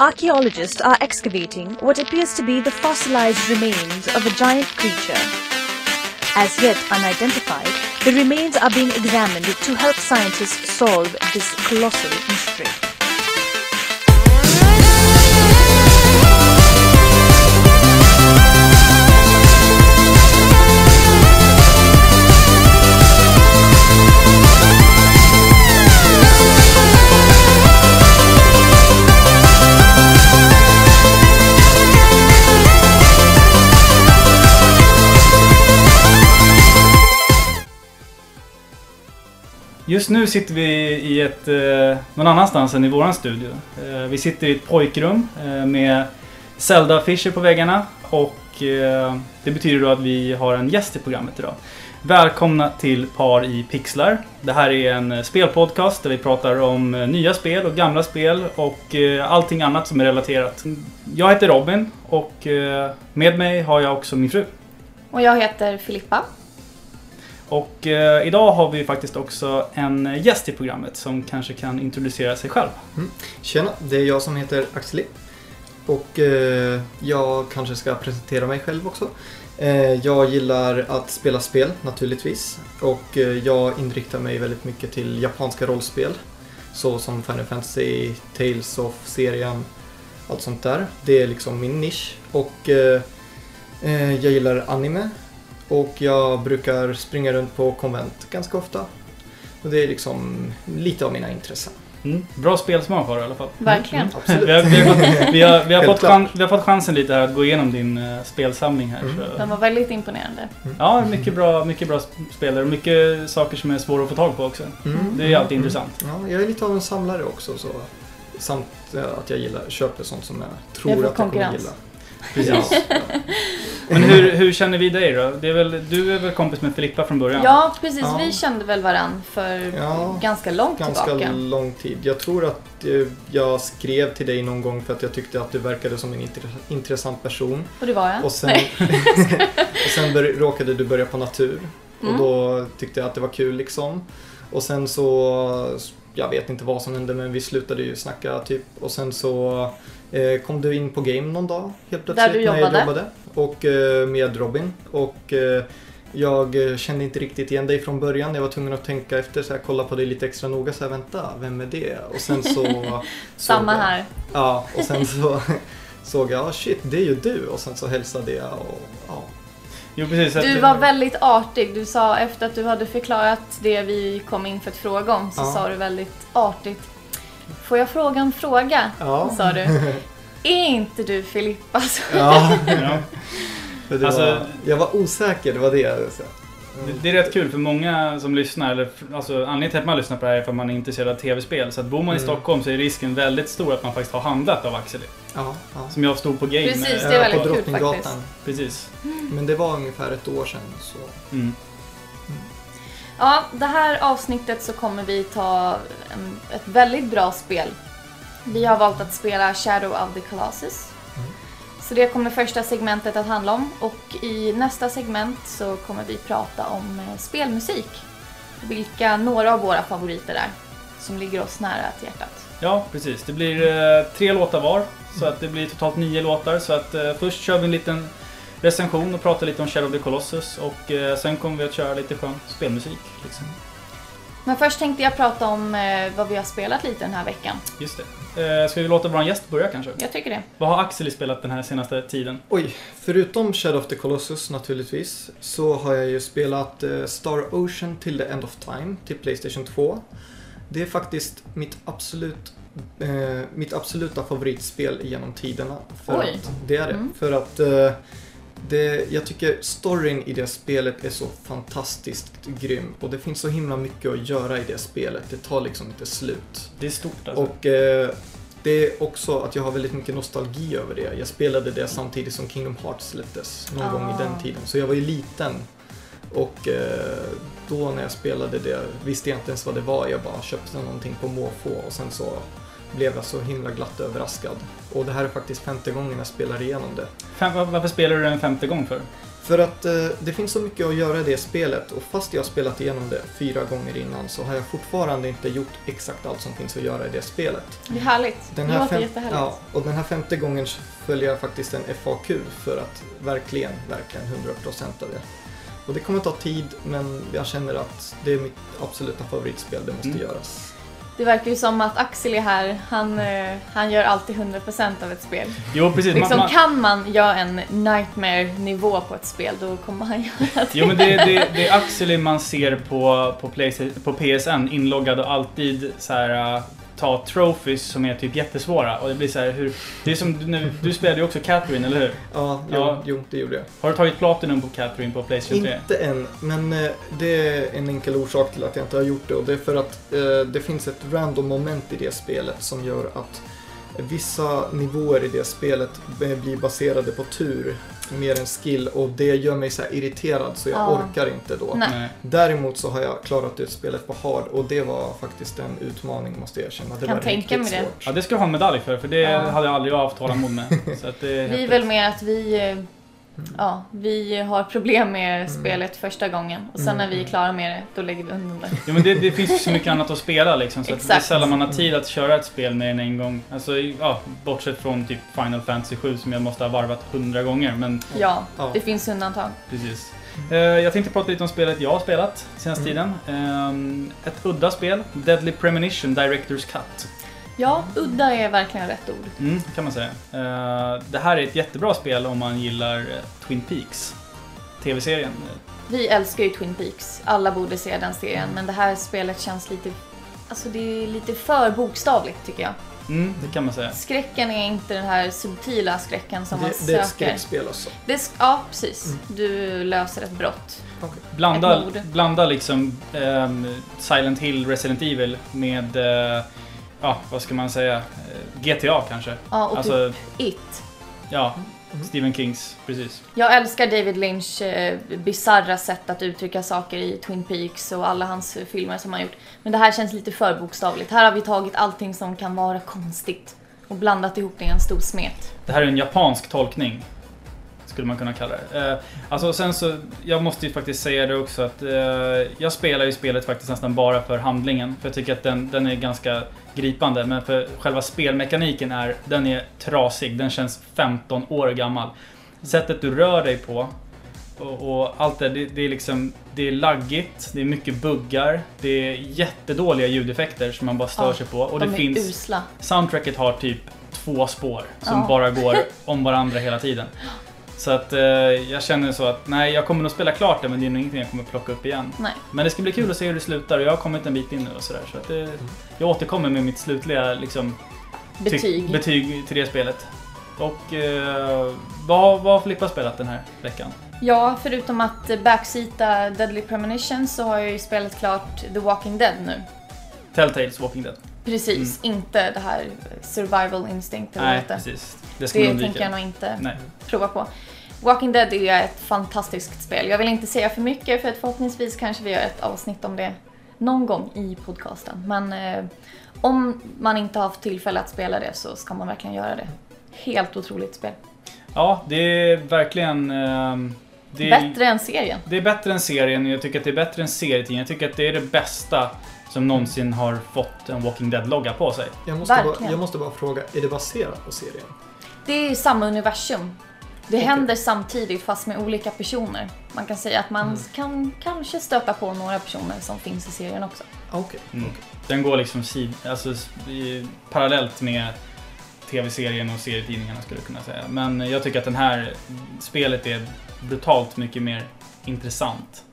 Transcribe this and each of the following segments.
Archaeologists are excavating what appears to be the fossilized remains of a giant creature. As yet unidentified, the remains are being examined to help scientists solve this colossal mystery. Just nu sitter vi i ett, eh, någon annanstans än i våran studio. Eh, vi sitter i ett pojkrum eh, med Zelda-affischer på väggarna och eh, det betyder då att vi har en gäst i programmet idag. Välkomna till Par i pixlar. Det här är en eh, spelpodcast där vi pratar om eh, nya spel och gamla spel och eh, allting annat som är relaterat. Jag heter Robin och med mig har jag också min fru. Och jag heter Filippa. Och eh, idag har vi faktiskt också en gäst i programmet som kanske kan introducera sig själv. Mm. Tjena, det är jag som heter Axel Och eh, jag kanske ska presentera mig själv också. Eh, jag gillar att spela spel naturligtvis. Och eh, jag inriktar mig väldigt mycket till japanska rollspel. Så som Final Fantasy, Tales of serien, allt sånt där. Det är liksom min nisch. Och eh, eh, jag gillar anime. Och jag brukar springa runt på konvent ganska ofta. Och det är liksom lite av mina intressen. Mm. Bra spelsmak har du i alla fall. Verkligen. Absolut. Vi har, vi, har, fått- vi, har, vi, har fått Självklart. chans, vi har fått chansen lite här att gå igenom din eh, spelsamling här. Mm. Så. De var väldigt imponerande. Ja, mycket bra, mycket bra spelare och mycket saker som är svåra att få tag på också. Mm. Det är ju alltid Mm. intressant. Ja, jag är lite av en samlare också. Så. Samt eh, att jag gillar, köper sånt som jag tror Jag att jag kommer gilla. Precis. Men hur, hur känner vi dig då? Det är väl, du är väl kompis med Filippa från början? Ja, precis. Ja. Vi kände väl varann för Ja, ganska långt Ganska tillbaka. lång tid. Jag tror att eh, jag skrev till dig någon gång för att jag tyckte att du verkade som en intressant person. Och det var jag. Och sen, och sen bör, råkade du börja på natur. Mm. Och då tyckte jag att det var kul liksom. Och sen så, jag vet inte vad som hände men vi slutade ju snacka typ. Och sen så kom du in på game någon dag helt plötsligt. Där du När jag jobbade. jobbade. Och eh, med Robin. Och eh, jag eh, kände inte riktigt igen dig från början. Jag var tvungen att tänka efter, så här, kolla på dig lite extra noga. Så här, vänta, vem är det? Och sen så... Samma jag- här. Ja, och sen så såg jag, ah, shit, det är ju du. Och sen så hälsade jag och ja. Jo, precis. Du var väldigt artig. Du sa efter att du hade förklarat det vi kom in för att fråga om så Ja. sa du väldigt artigt. Får jag fråga en fråga? Ja. Sa du. Är inte du Filippa? Så- Ja, Ja. Alltså- var, jag var osäker, det var det jag sa. Det, det är rätt kul för många som lyssnar, eller alltså anledningen till att man lyssnar på det här är för att man är intresserad av tv-spel. Så att bor man i Mm. Stockholm så är risken väldigt stor att man faktiskt har handlat av Axel. Ja, ja. Som jag stod på game. Precis, eh, det är Ja, väldigt på kul faktiskt. Precis. Men det var ungefär ett år sedan. Så. Ja, det här avsnittet så kommer vi ta en, ett väldigt bra spel. Vi har valt att spela Shadow of the Colossus. Mm. Så det kommer första segmentet att handla om och i nästa segment så kommer vi prata om eh, spelmusik. Vilka några av våra favoriter är som ligger oss nära till hjärtat. Ja, precis. Det blir eh, tre låtar var. Så att det blir totalt nio låtar. Så att eh, först kör vi en liten recension och pratar lite om Shadow of the Colossus. Och eh, sen kommer vi att köra lite skön spelmusik. Liksom. Men först tänkte jag prata om eh, vad vi har spelat lite den här veckan. Just det. Eh, ska vi låta vår gäst börja kanske? Jag tycker det. Vad har Axel spelat den här senaste tiden? Oj, förutom Shadow of the Colossus naturligtvis så har jag ju spelat eh, Star Ocean till the End of Time till Playstation 2. Det är faktiskt mitt absolut eh, mitt absoluta favoritspel genom tiderna. För Oj. Att, det är det. Mm. För att eh, det, jag tycker storyn i det spelet är så fantastiskt grym och det finns så himla mycket att göra i det spelet. Det tar liksom inte slut. Det är stort alltså. Och eh, det är också att jag har väldigt mycket nostalgi över det. Jag spelade det samtidigt som Kingdom Hearts släpptes någon gång i den Ah. tiden. Så jag var ju liten. Och eh, då när jag spelade det visste jag inte ens vad det var. Jag bara köpte någonting på måfå och sen så blev jag så himla glatt överraskad. Och det här är faktiskt femte gången jag spelar igenom det. Fem, var- varför spelar du den en femte gång för? För att eh, det finns så mycket att göra i det spelet och fast jag har spelat igenom det fyra gånger innan så har jag fortfarande inte gjort exakt allt som finns att göra i det spelet. Det är härligt. Den det här, låter fem, jättehärligt. ja, och den här femte gången följer jag faktiskt en FAQ för att verkligen, verkligen 100% av det. Och det kommer ta tid men jag känner att det är mitt absoluta favoritspel, det måste Mm. göras. Det verkar ju som att Axel är här, han, eh, han gör alltid 100% av ett spel. Jo, precis. Liksom, man, Kan man göra en nightmare-nivå på ett spel, då kommer han göra det. Jo men det, det, det är Axel man ser på, på, Playsta- på PSN inloggad och alltid så här äh, ta trophies som är typ jättesvåra och det blir så här hur... Det är som du, nu, du spelade ju också Catherine, eller hur? Ja, jo, Ja. jo det gjorde jag. Har du tagit Platinum på Catherine på Playstation 3? Inte än, men eh, det är en enkel orsak till att jag inte har gjort det och det är för att eh, det finns ett random moment i det spelet som gör att vissa nivåer i det spelet blir baserade på tur mer än skill och det gör mig så här irriterad så jag Ja. orkar inte då. Nej. Däremot så har jag klarat ut spelet på hard och det var faktiskt en utmaning måste jag erkänna. Det Kan var tänka riktigt mig det. svårt. Ja, det ska du ha en medalj för, för det Ja. hade jag aldrig haft tålamod med. Så att det är Vi är väl mer att vi, eh, ja, vi har problem med Mm. spelet första gången och sen när vi är klara med det, då lägger vi undan det. Jo men det, det finns ju så mycket annat att spela liksom, så att det är sällan man har tid att köra ett spel mer än en gång. Alltså, ja, bortsett från typ Final Fantasy 7 som jag måste ha varvat hundra gånger, men Ja, Ja. det finns undantag. precis. Eh, jag tänkte prata lite om spelet jag har spelat senaste Mm. tiden. Ehm, ett udda spel, Deadly Premonition Director's Cut. Ja, udda är verkligen rätt ord. Mm, kan man säga. Eh, det här är ett jättebra spel om man gillar eh, Twin Peaks. TV-serien. Vi älskar ju Twin Peaks, alla borde se den serien, men det här spelet känns lite, alltså det är lite för bokstavligt tycker jag. Mm, det kan man säga. Skräcken är inte den här subtila skräcken som man Det, det är ett söker. skräckspel alltså. Det ja, precis. Mm. Du löser ett brott. Okej. Blanda, Ett blanda liksom ehm, Silent Hill, Resident Evil med, eh, ja vad ska man säga, Eh, GTA kanske. Ja, och Alltså, typ It. ja, Mm. Stephen Kings, precis. Jag älskar David Lynch eh, bizarra sätt att uttrycka saker i Twin Peaks och alla hans filmer som han gjort. Men det här känns lite för bokstavligt. Här har vi tagit allting som kan vara konstigt och blandat ihop det i en stor smet. Det här är en japansk tolkning. Skulle man kunna kalla det. Eh, alltså sen så, jag måste ju faktiskt säga det också att eh, jag spelar ju spelet faktiskt nästan bara för handlingen. För jag tycker att den, den är ganska gripande. Men för själva spelmekaniken är, den är trasig. Den känns 15 år gammal. Sättet du rör dig på och, och allt det, det, det är liksom, det är laggigt, det är mycket buggar, det är jättedåliga ljudeffekter som man bara stör Ja, sig på. Och De det är finns usla. Soundtracket har typ två spår som Ja. bara går om varandra hela tiden. Så att eh, jag känner så att nej, jag kommer nog spela klart det men det är nog ingenting jag kommer plocka upp igen. Nej. Men det ska bli kul att se hur det slutar och jag har kommit en bit in nu och sådär. Så att det, jag återkommer med mitt slutliga liksom, Betyg. betyg till det spelet. Och eh, vad, vad har Filippa spelat den här veckan? Ja, förutom att backseata Deadly Premonition så har jag ju spelat klart The Walking Dead nu. Telltales Walking Dead. Precis, inte det här Survival Instinct eller Nej, det precis. Det ska man Det undvika. tänker jag nog inte Nej. prova på. Walking Dead är ett fantastiskt spel. Jag vill inte säga för mycket för att förhoppningsvis kanske vi gör ett avsnitt om det någon gång i podcasten. Men eh, om man inte har haft tillfälle att spela det så ska man verkligen göra det. Helt otroligt spel. Ja, det är verkligen... ehm, det är, Bättre än serien. Det är bättre än serien och jag tycker att det är bättre än serietidningen. Jag tycker att det är det bästa som någonsin har fått en Walking Dead-logga på sig. Jag måste, bara, Verkligen. jag måste bara fråga, är det baserat på serien? Det är ju samma universum. Det händer samtidigt fast med olika personer. Man kan säga att man Mm. kan kanske stöta på några personer som finns i serien också. Ah, Okej. Mm. okej. Den går liksom sid, alltså, i, parallellt med tv-serien och serietidningarna skulle jag kunna säga. Men jag tycker att den här spelet är brutalt mycket mer intressant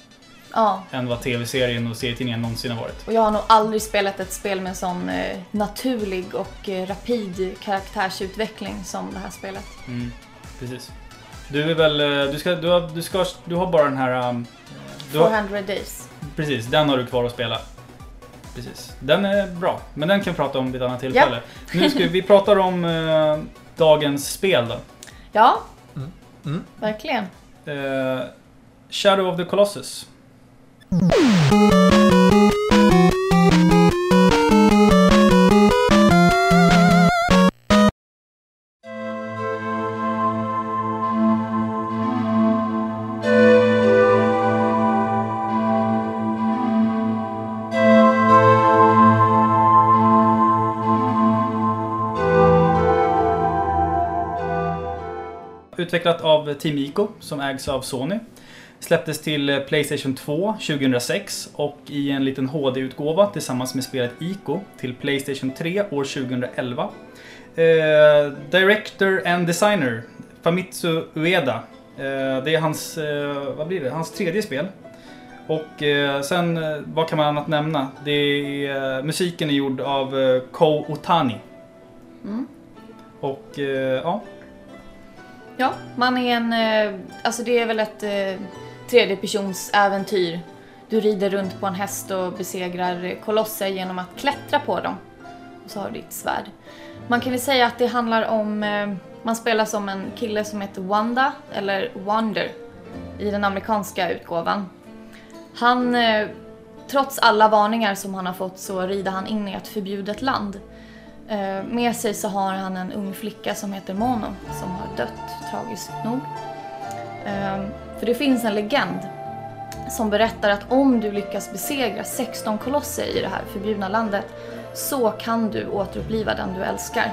Ja, än vad tv-serien och serietidningen någonsin har varit. och jag har nog aldrig spelat ett spel med sån eh, naturlig och eh, rapid karaktärsutveckling som det här spelet. Mm, precis. Du är väl, eh, du ska, du har, du ska, du har bara den här... um, du har, 400 days. Precis, den har du kvar att spela. Precis. Den är bra, men den kan vi prata om vid ett annat tillfälle. Nu ska vi, vi pratar om eh, dagens spel då. Ja, Mm. verkligen. Eh, Shadow of the Colossus. Utvecklat av Team Ico som ägs av Sony. Släpptes till eh, Playstation 2 2006 och i en liten HD-utgåva tillsammans med spelet Ico till Playstation 3 år 2011. Eh, director and designer Famitsu Ueda. Eh, det är hans, eh, vad blir det? Hans tredje spel. Och eh, sen, eh, vad kan man annat nämna? Det är, musiken är gjord av Ko Otani. Mm. Och ja, Ja, man är en... Eh, alltså det är väl ett eh, tredjepersonsäventyr. Du rider runt på en häst och besegrar kolosser genom att klättra på dem. Och så har du ditt svärd. Man kan väl säga att det handlar om... Eh, man spelar som en kille som heter Wanda, eller Wonder, i den amerikanska utgåvan. Han... Trots alla varningar som han har fått så rider han in i ett förbjudet land. Eh, med sig så har han en ung flicka som heter Mono som har dött, tragiskt nog. Ehm, för det finns en legend som berättar att om du lyckas besegra 16 kolosser i det här förbjudna landet så kan du återuppliva den du älskar.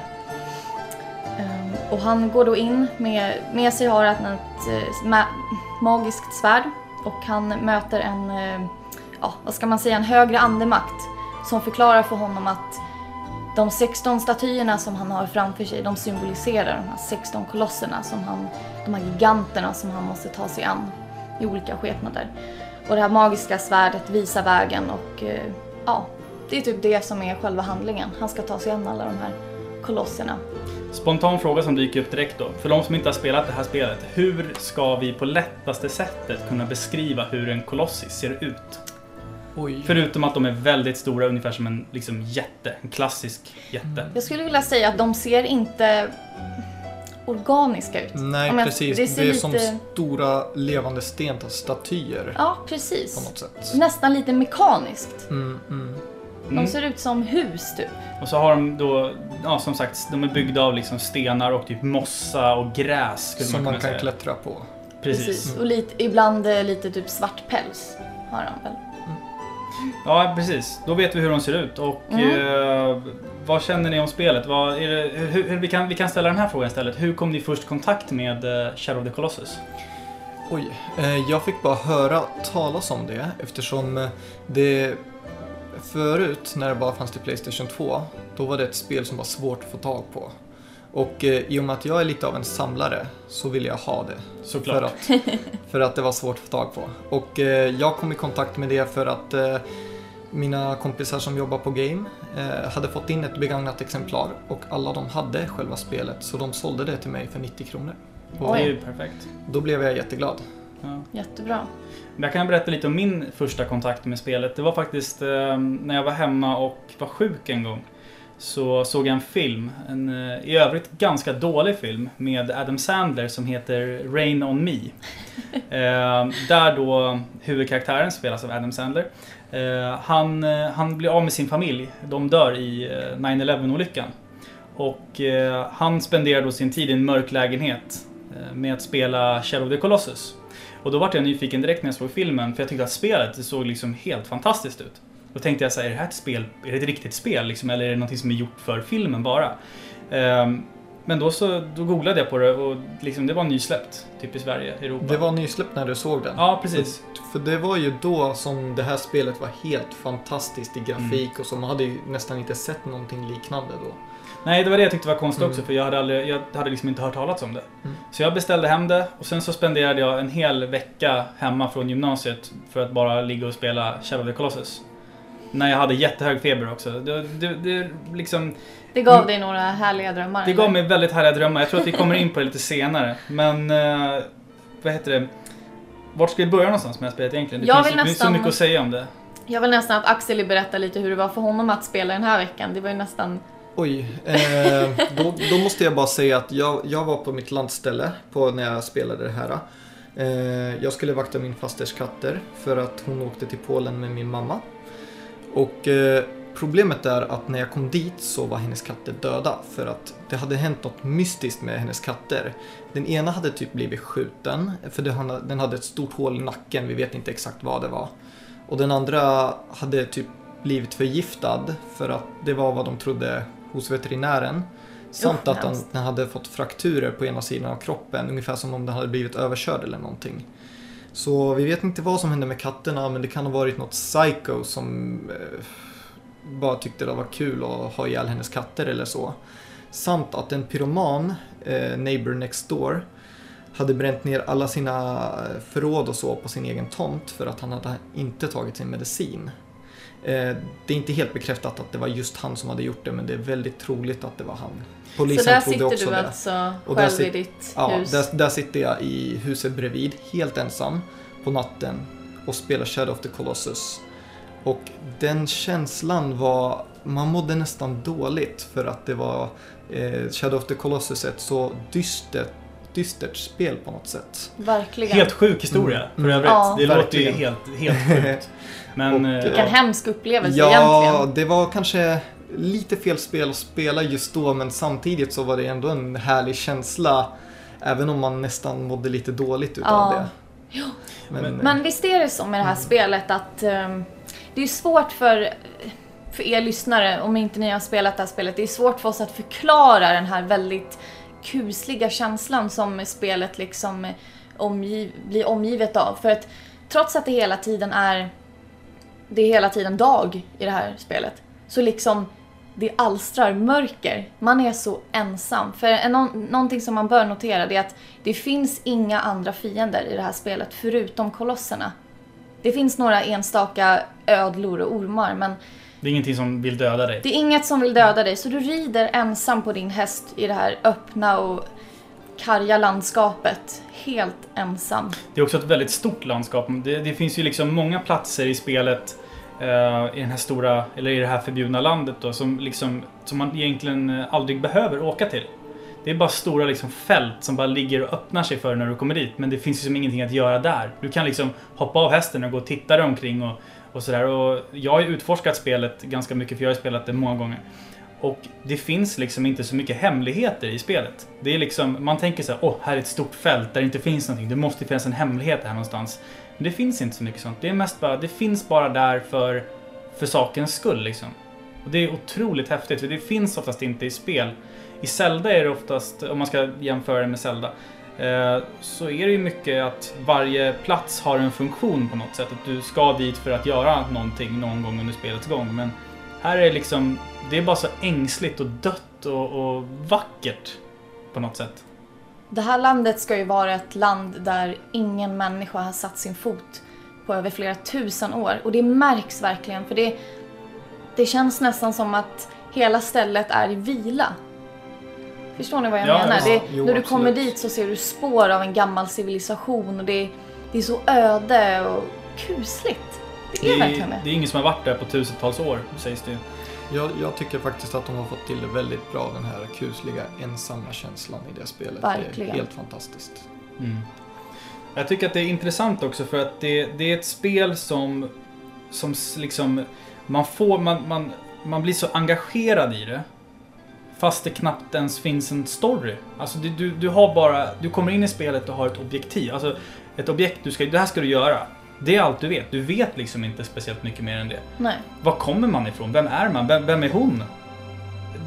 Ehm, och han går då in, med, med sig har han ett eh, magiskt svärd och han möter en, eh, ja vad ska man säga, en högre andemakt som förklarar för honom att de 16 statyerna som han har framför sig, de symboliserar de här 16 kolosserna, som han, de här giganterna som han måste ta sig an i olika skepnader. Och det här magiska svärdet visar vägen och eh, ja, det är typ det som är själva handlingen. Han ska ta sig an alla de här kolosserna. Spontan fråga som dyker upp direkt då. För de som inte har spelat det här spelet. Hur ska vi på lättaste sättet kunna beskriva hur en kolossis ser ut? Oj. Förutom att de är väldigt stora, ungefär som en liksom, jätte. En klassisk jätte. Jag skulle vilja säga att de ser inte organiska ut. Nej, jag- precis. det Det, ser är lite- som stora levande stenstatyer Ja, på precis. något sätt. Nästan lite mekaniskt. Mm, mm. De Mm. ser ut som hus typ. Och så har de då, ja som sagt, de är byggda av liksom stenar och typ mossa och gräs skulle Som man man kan säga. klättra på. Precis. Och lite, ibland eh, lite typ svart päls har han väl. Ja, precis. Då vet vi hur de ser ut. Och Mm. eh, vad känner ni om spelet? Vad är det, hur, hur, vi, kan, vi kan ställa den här frågan istället. Hur kom ni först i kontakt med eh, Shadow of the Colossus? Oj, eh, jag fick bara höra talas om det eftersom eh, det förut när det bara fanns till Playstation 2 då var det ett spel som var svårt att få tag på. Och eh, i och med att jag är lite av en samlare så ville jag ha det. Såklart. För att, för att det var svårt att få tag på. Och eh, jag kom i kontakt med det för att eh, mina kompisar som jobbar på Game hade fått in ett begagnat exemplar och alla de hade själva spelet så de sålde det till mig för 90 kronor. Och Det är ju perfekt. då blev jag jätteglad. Ja. Jättebra. Men Jag kan berätta lite om min första kontakt med spelet. Det var faktiskt när jag var hemma och var sjuk en gång. Så såg jag en film, en eh, i övrigt ganska dålig film med Adam Sandler som heter Rain On Me. Eh, där då huvudkaraktären spelas av Adam Sandler. Eh, han, han blir av med sin familj. De dör i eh, 9-11-olyckan. Och eh, han spenderar då sin tid i en mörk lägenhet med att spela Shadow of the Colossus. Och då var jag nyfiken direkt när jag såg filmen för jag tyckte att spelet såg liksom helt fantastiskt ut. Då tänkte jag så här, är det här ett spel, är det ett riktigt spel liksom, eller är det något som är gjort för filmen bara? Ehm, men då så då googlade jag på det och liksom, det var nysläppt, typ i Sverige, Europa. Det var nysläppt när du såg den. Ja, precis. För det var ju då som det här spelet var helt fantastiskt i grafik och så. Man hade ju nästan inte sett någonting liknande då. Nej, det var det jag tyckte var konstigt Mm. också för jag hade, aldrig, jag hade liksom inte hört talas om det. Mm. Så jag beställde hem det och sen så spenderade jag en hel vecka hemma från gymnasiet för att bara ligga och spela Shadow of the Colossus. När jag hade jättehög feber också. Det, det, det, liksom, Det gav dig några härliga drömmar. det eller? gav mig väldigt härliga drömmar. Jag tror att vi kommer in på det lite senare. Men, eh, vad heter det? Vart ska vi börja någonstans med det här spelet egentligen? Det Jag finns vill ju så nästan- mycket att säga om det. Jag vill nästan att Axel berättar lite hur det var för honom att spela den här veckan. Det var ju nästan... Oj, eh, då, då måste jag bara säga att jag, jag var på mitt landställe på, när jag spelade det här. Eh, jag skulle vakta min fasters katter för att hon åkte till Polen med min mamma. Och eh, problemet är att när jag kom dit så var hennes katter döda för att det hade hänt något mystiskt med hennes katter. Den ena hade typ blivit skjuten för den hade ett stort hål i nacken, vi vet inte exakt vad det var. Och den andra hade typ blivit förgiftad för att det var vad de trodde hos veterinären. Samt Usch, att den hade fått frakturer på ena sidan av kroppen, ungefär som om den hade blivit överkörd eller någonting. Så vi vet inte vad som hände med katterna, men det kan ha varit något psycho som eh, bara tyckte det var kul att ha ihjäl hennes katter eller så. Samt att en pyroman, eh, Neighbor Next Door, hade bränt ner alla sina eh, förråd och så på sin egen tomt för att han hade inte tagit sin medicin. Eh, det är inte helt bekräftat att det var just han som hade gjort det, men det är väldigt troligt att det var han. Polisen Så där trodde sitter också du det. alltså Och där själv i sit- ditt Ja, hus? där, där sitter jag i huset bredvid, helt ensam, på natten och spelar Shadow of the Colossus. Och den känslan var, man mådde nästan dåligt för att det var eh, Shadow of the Colossus ett så dystert, dystert spel på något sätt. Verkligen. Helt sjuk historia Mm. för övrigt. Ja. Det låter ju Verkligen. helt, helt sjukt. Men... Och, eh, Vilken hemsk upplevelse Ja, egentligen. det var kanske lite fel spel att spela just då men samtidigt så var det ändå en härlig känsla. Även om man nästan mådde lite dåligt utav Ja. det. Men, Men- Men visst är det så med det här spelet att ehm, det är svårt för, för er lyssnare, om inte ni har spelat det här spelet, det är svårt för oss att förklara den här väldigt kusliga känslan som spelet liksom eh, omgiv, blir omgivet av. För att trots att det hela tiden är det är hela tiden dag i det här spelet, så liksom det alstrar mörker. Man är så ensam. För en, någonting som man bör notera det är att det finns inga andra fiender i det här spelet förutom kolosserna. Det finns några enstaka ödlor och ormar men det är ingenting som vill döda dig. det är inget som vill döda dig så du rider ensam på din häst i det här öppna och karga landskapet. Helt ensam. Det är också ett väldigt stort landskap. Det, det finns ju liksom många platser i spelet eh, i den här stora, eller i det här förbjudna landet då, som, liksom, som man egentligen eh, aldrig behöver åka till. Det är bara stora liksom, fält som bara ligger och öppnar sig för när du kommer dit. Men det finns liksom ingenting att göra där. Du kan liksom hoppa av hästen och gå och titta dig omkring och, och sådär. Och jag har ju utforskat spelet ganska mycket för jag har ju spelat det många gånger. Och det finns liksom inte så mycket hemligheter i spelet. Det är liksom, man tänker så här, åh, här är ett stort fält där det inte finns någonting. Det måste finnas en hemlighet här någonstans. Men det finns inte så mycket sånt. Det är mest bara, det finns bara där för, för sakens skull liksom. Och det är otroligt häftigt, för det finns oftast inte i spel. I Zelda är det oftast, om man ska jämföra det med Zelda, Eh, så är det ju mycket att varje plats har en funktion på något sätt. Att du ska dit för att göra någonting någon gång under spelets gång. Men här är det liksom, det är bara så ängsligt och dött och, och vackert på något sätt. Det här landet ska ju vara ett land där ingen människa har satt sin fot på över flera tusen år. Och det märks verkligen för det, det känns nästan som att hela stället är i vila. Förstår ni vad jag Ja, menar? ja, det, jo, när du kommer absolut. dit så ser du spår av en gammal civilisation och det, det är så öde och kusligt. Det är Det verkligen är, det. det är ingen som har varit där på tusentals år, sägs det jag, jag tycker faktiskt att de har fått till det väldigt bra, den här kusliga ensamma känslan i det spelet. Det Verkligen. är helt fantastiskt. Mm. Jag tycker att det är intressant också för att det, det är ett spel som, som liksom, man får, man, man, man blir så engagerad i det. Fast det knappt ens finns en story. Alltså det, du, du har bara, du kommer in i spelet och har ett objektiv. Alltså ett objekt, du ska, det här ska du göra. Det är allt du vet. Du vet liksom inte speciellt mycket mer än det. Nej. Var kommer man ifrån? Vem är man? Vem, vem är hon?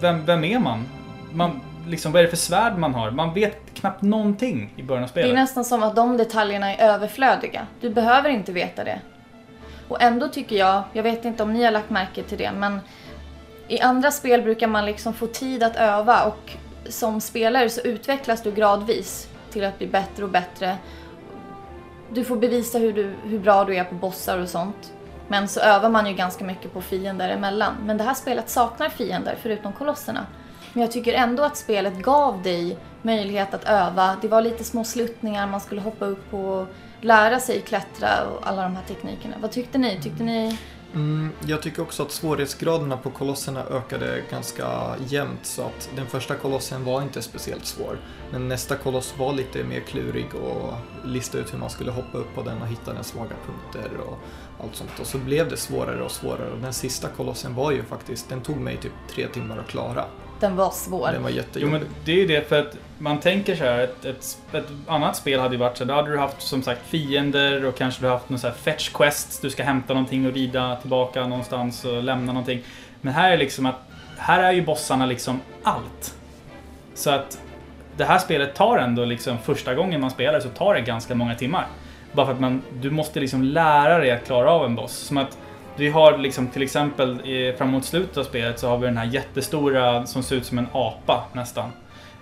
Vem, vem är man? man? Liksom, vad är det för svärd man har? Man vet knappt någonting i början av Det är spelet. nästan som att de detaljerna är överflödiga. Du behöver inte veta det. Och ändå tycker jag, jag vet inte om ni har lagt märke till det, men i andra spel brukar man liksom få tid att öva och som spelare så utvecklas du gradvis till att bli bättre och bättre. Du får bevisa hur, du, hur bra du är på bossar och sånt. Men så övar man ju ganska mycket på fiender emellan. Men det här spelet saknar fiender förutom kolosserna. Men jag tycker ändå att spelet gav dig möjlighet att öva. Det var lite små sluttningar man skulle hoppa upp på och lära sig klättra och alla de här teknikerna. Vad tyckte ni? Tyckte ni... Mm, jag tycker också att svårighetsgraderna på kolosserna ökade ganska jämnt så att den första kolossen var inte speciellt svår. Men nästa koloss var lite mer klurig och listade ut hur man skulle hoppa upp på den och hitta den svaga punkter och allt sånt. Och så blev det svårare och svårare och den sista kolossen var ju faktiskt, den tog mig typ tre timmar att klara. Den var svår. Den var Jo jättejobbig. men det är ju det för att man tänker så här, ett, ett, ett annat spel hade ju varit så här, då hade du haft som sagt fiender och kanske du haft någon så här fetch quests, du ska hämta någonting och rida tillbaka någonstans och lämna någonting. Men här är liksom att, här är ju bossarna liksom allt. Så att det här spelet tar ändå liksom första gången man spelar så tar det ganska många timmar. Bara för att man, du måste liksom lära dig att klara av en boss. Som att vi har liksom till exempel framåt slutet av spelet så har vi den här jättestora som ser ut som en apa nästan.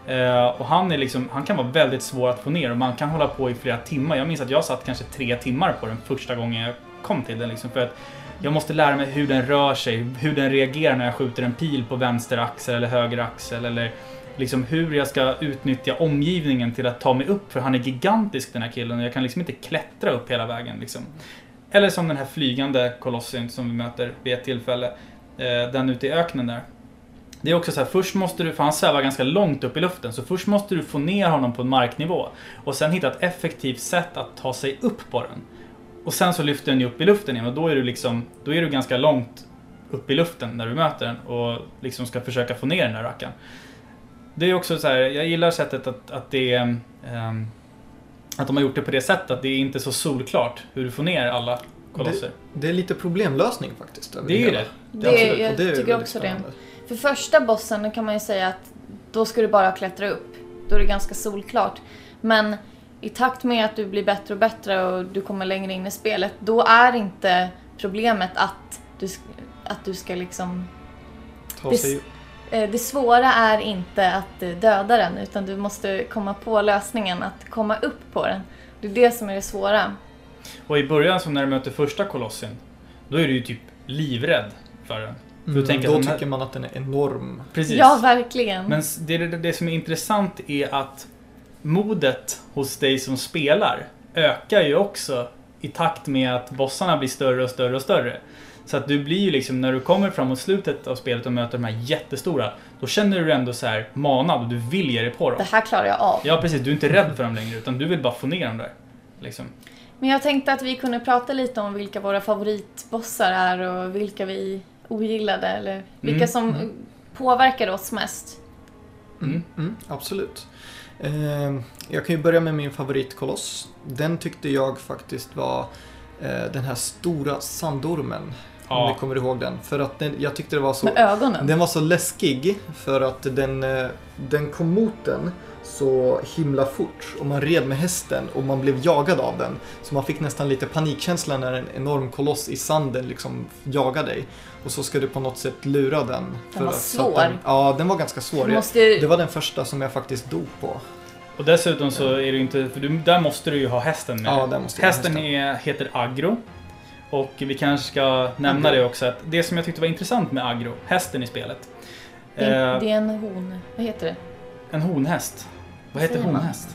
Eh, och han, är liksom, han kan vara väldigt svår att få ner och man kan hålla på i flera timmar. Jag minns att jag satt kanske tre timmar på den första gången jag kom till den. Liksom, för att jag måste lära mig hur den rör sig, hur den reagerar när jag skjuter en pil på vänster axel eller höger axel. Eller liksom hur jag ska utnyttja omgivningen till att ta mig upp. För han är gigantisk den här killen och jag kan liksom inte klättra upp hela vägen. Liksom. Eller som den här flygande kolossen som vi möter vid ett tillfälle. Eh, den ute i öknen där. Det är också så här, först måste du, för han svävar ganska långt upp i luften, så först måste du få ner honom på en marknivå. Och sen hitta ett effektivt sätt att ta sig upp på den. Och sen så lyfter den ju upp i luften igen och då är du liksom, då är du ganska långt upp i luften när du möter den och liksom ska försöka få ner den där rackaren. Det är också så här, jag gillar sättet att, att det är, um, att de har gjort det på det sättet att det är inte så solklart hur du får ner alla kolosser. Det är lite problemlösning faktiskt. över Det är hela. det. Det, absolut, jag det är tycker också spännande. det. För första bossen kan man ju säga att då ska du bara klättra upp. Då är det ganska solklart. Men i takt med att du blir bättre och bättre och du kommer längre in i spelet, då är inte problemet att du, att du ska liksom... Ta Det- sig, eh, Det svåra är inte att eh, döda den, utan du måste komma på lösningen att komma upp på den. Det är det som är det svåra. Och i början så när du möter första kolossen, då är du ju typ livrädd för den. För mm, du tänker då här- tycker man att den är enorm. Precis. Ja, verkligen. Men det, det som är intressant är att modet hos dig som spelar ökar ju också i takt med att bossarna blir större och större och större. Så att du blir ju liksom, när du kommer fram mot slutet av spelet och möter de här jättestora, då känner du dig ändå så här manad och du vill ge dig på dem. Det här klarar jag av. Ja precis, du är inte rädd för dem längre utan du vill bara få ner dem där. Liksom. Men jag tänkte att vi kunde prata lite om vilka våra favoritbossar är och vilka vi ogillade eller vilka Mm, som påverkade oss mest. Mm. Mm, absolut. Eh, jag kan ju börja med min favoritkoloss. Den tyckte jag faktiskt var eh, den här stora sandormen. Om Ja. ni kommer ihåg den. För att den, jag tyckte det var så... Med ögonen. Den var så läskig för att den, eh, den kom mot den så himla fort och man red med hästen och man blev jagad av den. Så man fick nästan lite panikkänsla när en enorm koloss i sanden liksom jagar dig. Och så ska du på något sätt lura den. Den var att- så att svår. Den, ja, den var ganska svår. Måste, Det var den första som jag faktiskt dog på. Och dessutom så är det inte, för du, där måste du ju ha hästen med. Ja, där måste hästen hästen. är, heter Agro. Och vi kanske ska nämna Agro. det också att det som jag tyckte var intressant med Agro, hästen i spelet. det, är, eh, det är en hon. Vad heter det? En honhäst. Vad heter Säger man? honhäst?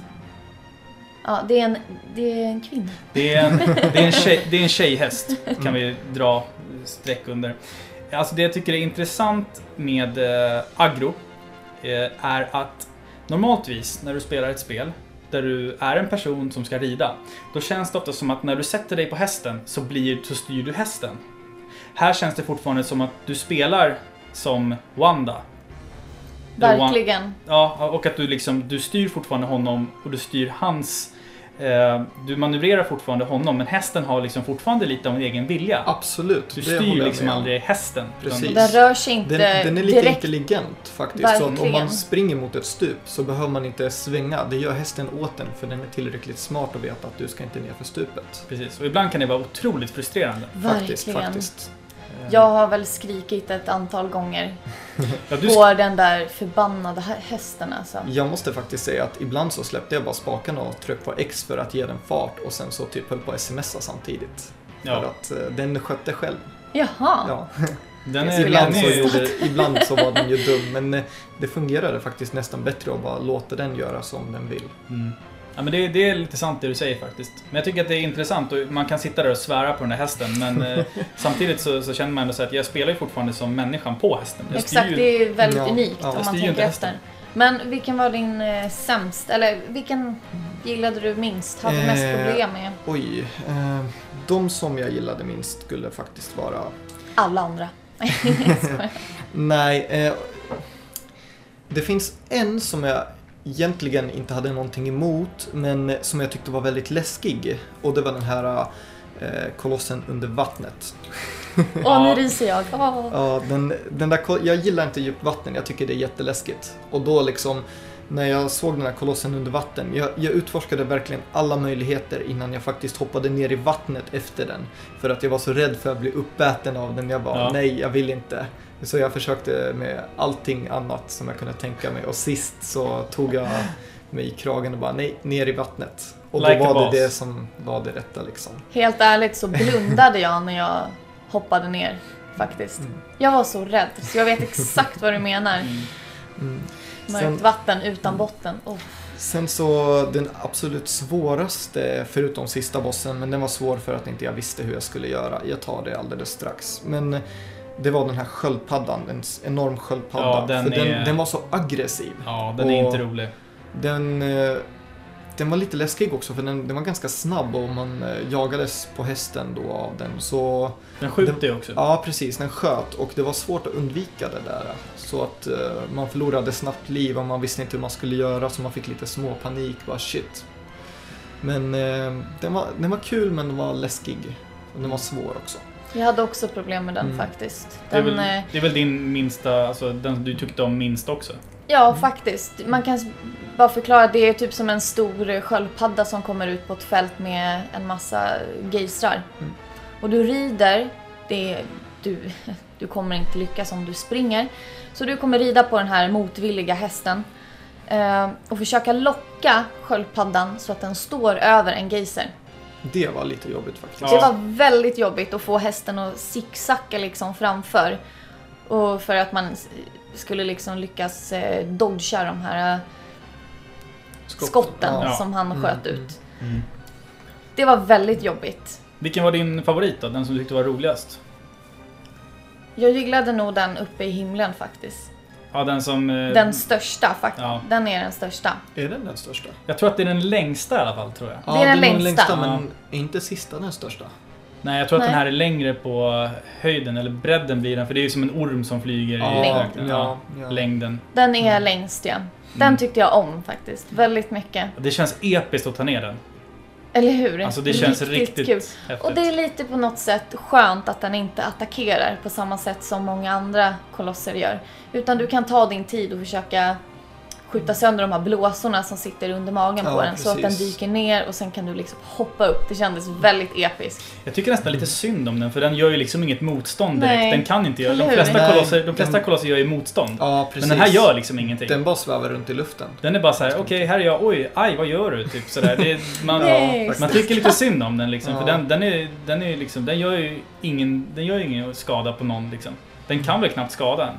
Ja, det är en, det är en kvinna. Det är en, det är en, tjej, det är en tjejhäst, kan Mm. vi dra streck under. Alltså det jag tycker är intressant med eh, Agro eh, är att normaltvis när du spelar ett spel där du är en person som ska rida, då känns det ofta som att när du sätter dig på hästen så, blir, så styr du hästen. Här känns det fortfarande som att du spelar som Wanda. Verkligen. Ja, och att du liksom, du styr fortfarande honom och du styr hans... Eh, du manövrerar fortfarande honom, men hästen har liksom fortfarande lite av en egen vilja. Absolut. Du styr liksom aldrig hästen. Precis. Den rör sig inte Den, den är lite direkt. intelligent faktiskt. Så att om man springer mot ett stup så behöver man inte svänga. Det gör hästen åt den för den är tillräckligt smart och vet att du ska inte ner för stupet. Precis, och ibland kan det vara otroligt frustrerande. Faktiskt, Verkligen. faktiskt. Eh, Jag har väl skrikit ett antal gånger ja, du, på den där förbannade hä- hästen alltså. Jag måste faktiskt säga att ibland så släppte jag bara spakarna och tryckte på X för att ge den fart och sen så typ höll på att smsa samtidigt. För ja, att eh, den skötte själv. Jaha. Ja. den är, skulle Ibland, så gjorde, ibland så var den ju dum men eh, det fungerade faktiskt nästan bättre att bara låta den göra som den vill. mm. Ja, men det, det är lite sant det du säger faktiskt. Men jag tycker att det är intressant och man kan sitta där och svära på den där hästen men eh, samtidigt så, så känner man ändå så att jag spelar ju fortfarande som människan på hästen. Jag Exakt, ju- det är väldigt Ja, unikt ja. om man tänker efter. Men vilken var din eh, sämst, eller vilken gillade du minst? Hade mest Eh, problem med? Oj, eh, de som jag gillade minst skulle faktiskt vara Alla andra. Nej, eh, det finns en som jag egentligen inte hade någonting emot, men som jag tyckte var väldigt läskig. Och det var den här eh, kolossen under vattnet. Åh, nu Ja. ryser jag. Åh. Ja, den, den där, jag gillar inte djupt vatten, jag tycker det är jätteläskigt. Och då liksom, när jag såg den här kolossen under vatten, jag, jag utforskade verkligen alla möjligheter innan jag faktiskt hoppade ner i vattnet efter den. För att jag var så rädd för att bli uppäten av den. Jag bara, Ja. nej, jag vill inte. Så jag försökte med allting annat som jag kunde tänka mig. Och sist så tog jag mig i kragen och bara, nej, ner i vattnet. Och Like då var boss. det det som var det rätta liksom. Helt ärligt så blundade jag när jag hoppade ner faktiskt. Mm. Jag var så rädd så jag vet exakt vad du menar. Mm. Mm. Mörkt Sen- vatten utan botten. Oh. Sen så den absolut svåraste, förutom sista bossen, men den var svår för att inte jag visste hur jag skulle göra. Jag tar det alldeles strax. Men det var den här sköldpaddan, en enorm sköldpadda. Ja, den för den, är- den var så aggressiv. Ja, den är inte rolig. Den, eh, den var lite läskig också för den, den var ganska snabb och man eh, jagades på hästen då av den. Så Den skjuter ju också. ja, precis, den sköt och det var svårt att undvika det där. Så att eh, man förlorade snabbt liv och man visste inte hur man skulle göra så man fick lite små panik. Bara shit. Men den, var, den var kul men den var läskig. Och den var svår också. Jag hade också problem med den Mm. faktiskt. Det är, Den, väl, eh, det är väl din minsta, alltså den du tyckte om minst också? Ja, faktiskt. Man kan bara förklara, det är typ som en stor sköldpadda som kommer ut på ett fält med en massa geistrar. Mm. Och du rider, det är, du, du kommer inte lyckas om du springer. Så du kommer rida på den här motvilliga hästen eh, och försöka locka sköldpaddan så att den står över en geyser. Det var lite jobbigt faktiskt. Ja. Det var väldigt jobbigt att få hästen att zigzacka liksom framför. Och för att man skulle liksom lyckas eh, dodga de här eh, skotten Ja. som han Mm, sköt mm. ut. Mm. Det var väldigt jobbigt. Vilken var din favorit då? Den som du tyckte var roligast? Jag gillade nog den uppe i himlen faktiskt. Ja, den som... eh, Den största faktiskt. Ja. Den är den största. Är den den största? Jag tror att det är den längsta i alla fall, tror jag. Det är den nog längsta. men är inte sista den största? Nej, jag tror att Nej. den här är längre på höjden, eller bredden blir den, för det är ju som en orm som flyger i öknen. ja, Ja, ja. Längden. Den är längst ja. Den Mm. tyckte jag om faktiskt. Väldigt mycket. Det känns episkt att ta ner den. Eller hur? Alltså det känns riktigt, kul. häftigt. Och det är lite på något sätt skönt att den inte attackerar på samma sätt som många andra kolosser gör. Utan du kan ta din tid och försöka skjuta sönder de här blåsorna som sitter under magen Ja, på den så att den precis. dyker ner och sen kan du liksom hoppa upp. Det kändes väldigt episkt. Jag tycker nästan lite synd om den, för den gör ju liksom inget motstånd direkt. Nej. Den kan inte göra... De flesta Nej, kolosser, de flesta den- kolosser gör ju motstånd. Ja, precis. Men den här gör liksom ingenting. Den bara svävar runt i luften. Den är bara så här: okej här är jag, oj, aj vad gör du? Typ sådär. Det, man, Nej, man tycker lite synd om den liksom. För Ja. den, den, är, den, är liksom, den gör ju ingen, den gör ingen skada på någon liksom. Den kan väl knappt skada en?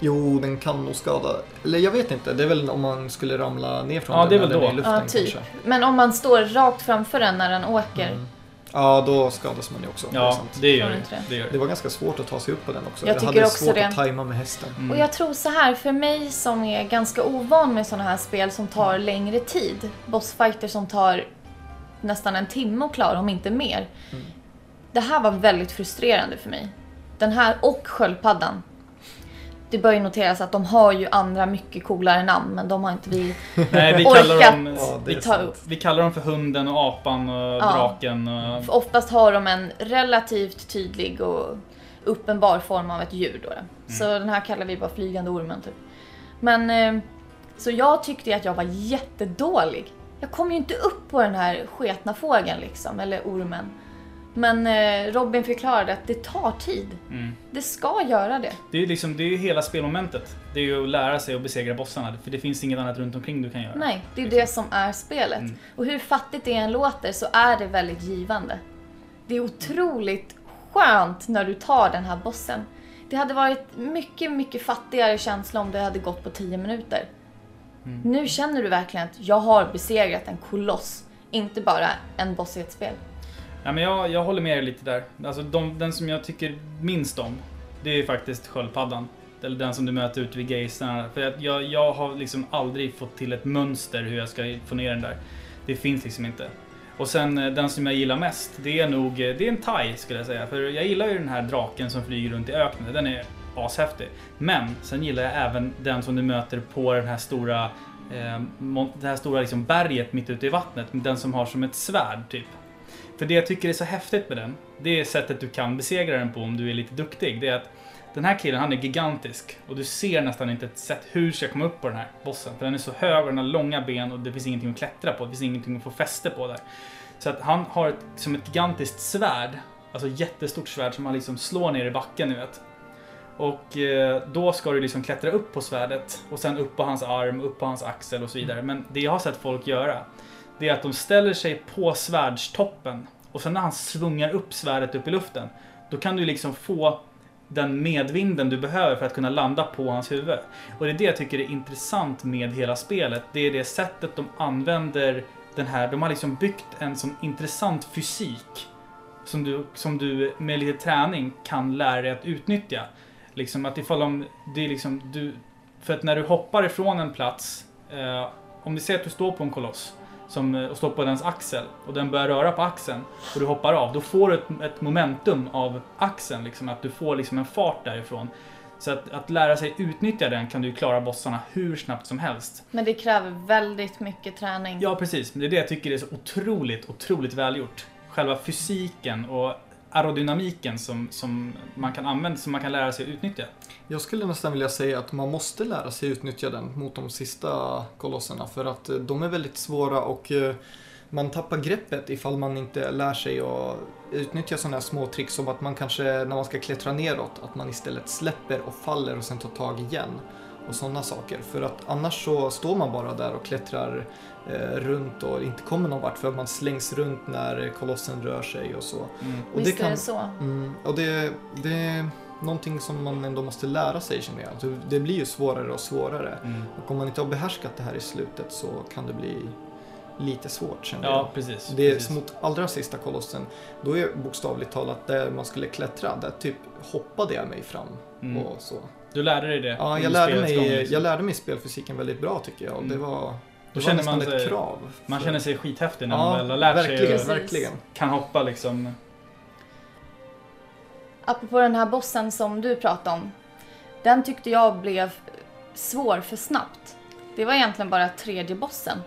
Jo, den kan nog skada. Eller jag vet inte, det är väl om man skulle ramla ner från Ja, den det är väl när den då. är i luften Ja, typ. kanske. Men om man står rakt framför den när den åker. Mm. Ja, då skadas man ju också. det är Ja, sant. det gör Tror inte det? det, gör Det det. var ganska svårt att ta sig upp på den också. Jag Jag, tycker hade också svårt det. att tajma med hästen. Mm. Och jag tror så här, för mig som är ganska ovan med sådana här spel som tar längre tid, bossfighter som tar nästan en timme att klara, om inte mer. Mm. Det här var väldigt frustrerande för mig. Den här och sköldpaddan. Det bör ju noteras att de har ju andra mycket coolare namn, men de har inte vi Nej, vi orkat kallar dem... Ja, ta upp. Vi kallar dem för hunden och apan och Ja. draken och... För oftast har de en relativt tydlig och uppenbar form av ett djur då. Så den här kallar vi bara flygande ormen typ. Men eh, så jag tyckte att jag var jättedålig. Jag kom ju inte upp på den här sketna fågeln liksom, eller ormen. Men eh, Robin förklarade att det tar tid. Mm. Det ska göra det. Det är ju liksom, det är ju hela spelmomentet. Det är ju att lära sig att besegra bossarna. För det finns inget annat runt omkring du kan göra. Nej, det är det som är spelet. Mm. Och hur fattigt det än låter så är det väldigt givande. Det är otroligt skönt när du tar den här bossen. Det hade varit mycket, mycket fattigare känsla om det hade gått på 10 minuter. Mm. Nu känner du verkligen att jag har besegrat en koloss, inte bara en boss i ett spel. Ja, men jag, jag håller med er lite där. Alltså de, den som jag tycker minst om, det är faktiskt sköldpaddan. Eller den som du möter ute vid gejsarna. För att jag, jag har liksom aldrig fått till ett mönster hur jag ska få ner den där. Det finns liksom inte. Och sen eh, den som jag gillar mest, det är nog, eh, det är en thai skulle jag säga. För jag gillar ju den här draken som flyger runt i öknen. Den är ashäftig. Men sen gillar jag även den som du möter på den här stora eh, det här stora liksom berget mitt ute i vattnet. Den som har som ett svärd typ. För det jag tycker är så häftigt med den, det är sättet du kan besegra den på om du är lite duktig. Det är att den här killen, han är gigantisk och du ser nästan inte ett sätt hur du ska komma upp på den här bossen. För den är så hög och den har långa ben och det finns ingenting att klättra på. Det finns ingenting att få fäste på där. Så att han har ett, som ett gigantiskt svärd, alltså jättestort svärd som han liksom slår ner i backen, ni vet. Och eh, då ska du liksom klättra upp på svärdet och sen upp på hans arm, upp på hans axel och så vidare. Men det jag har sett folk göra, det är att de ställer sig på svärdstoppen och sen när han svungar upp svärdet upp i luften, då kan du liksom få den medvinden du behöver för att kunna landa på hans huvud. Och det är det jag tycker är intressant med hela spelet. Det är det sättet de använder den här, de har liksom byggt en sån intressant fysik som du, som du med lite träning kan lära dig att utnyttja. Liksom att ifall om det är liksom du, för att när du hoppar ifrån en plats, eh, om du ser att du står på en koloss som, och står på dens axel och den börjar röra på axeln och du hoppar av, då får du ett, ett momentum av axeln, liksom, att du får liksom en fart därifrån. Så att, att lära sig utnyttja den kan du klara bossarna hur snabbt som helst. Men det kräver väldigt mycket träning. Ja, precis. Det är det jag tycker är så otroligt, otroligt välgjort. Själva fysiken och aerodynamiken som, som man kan använda, som man kan lära sig utnyttja. Jag skulle nästan vilja säga att man måste lära sig utnyttja den mot de sista kolosserna för att eh, de är väldigt svåra och eh, man tappar greppet ifall man inte lär sig att utnyttja sådana här små tricks som att man kanske när man ska klättra neråt att man istället släpper och faller och sen tar tag igen och sådana saker. För att annars så står man bara där och klättrar eh, runt och inte kommer någon vart för att man slängs runt när kolossen rör sig och så. Mm. Och Visst kan, är det så. Mm, och det, det någonting som man ändå måste lära sig känner jag. Alltså, Det blir ju svårare och svårare. Mm. Och om man inte har behärskat det här i slutet så kan det bli lite svårt känner Ja, jag. precis. Det är precis. mot allra sista kolossen, då är bokstavligt talat där man skulle klättra, där typ hoppade jag mig fram Mm. och så. Du lärde dig det? Ja, jag lärde, mig, gång, liksom. jag lärde mig spelfysiken väldigt bra tycker jag och det Mm. var, Då det var känner man ett sig- krav. Man för- känner sig skithäftig när ja, man väl har lärt verkligen, sig och verkligen. kan hoppa liksom. Apropå den här bossen som du pratade om. Den tyckte jag blev svår för snabbt. Det var egentligen bara tredje bossen.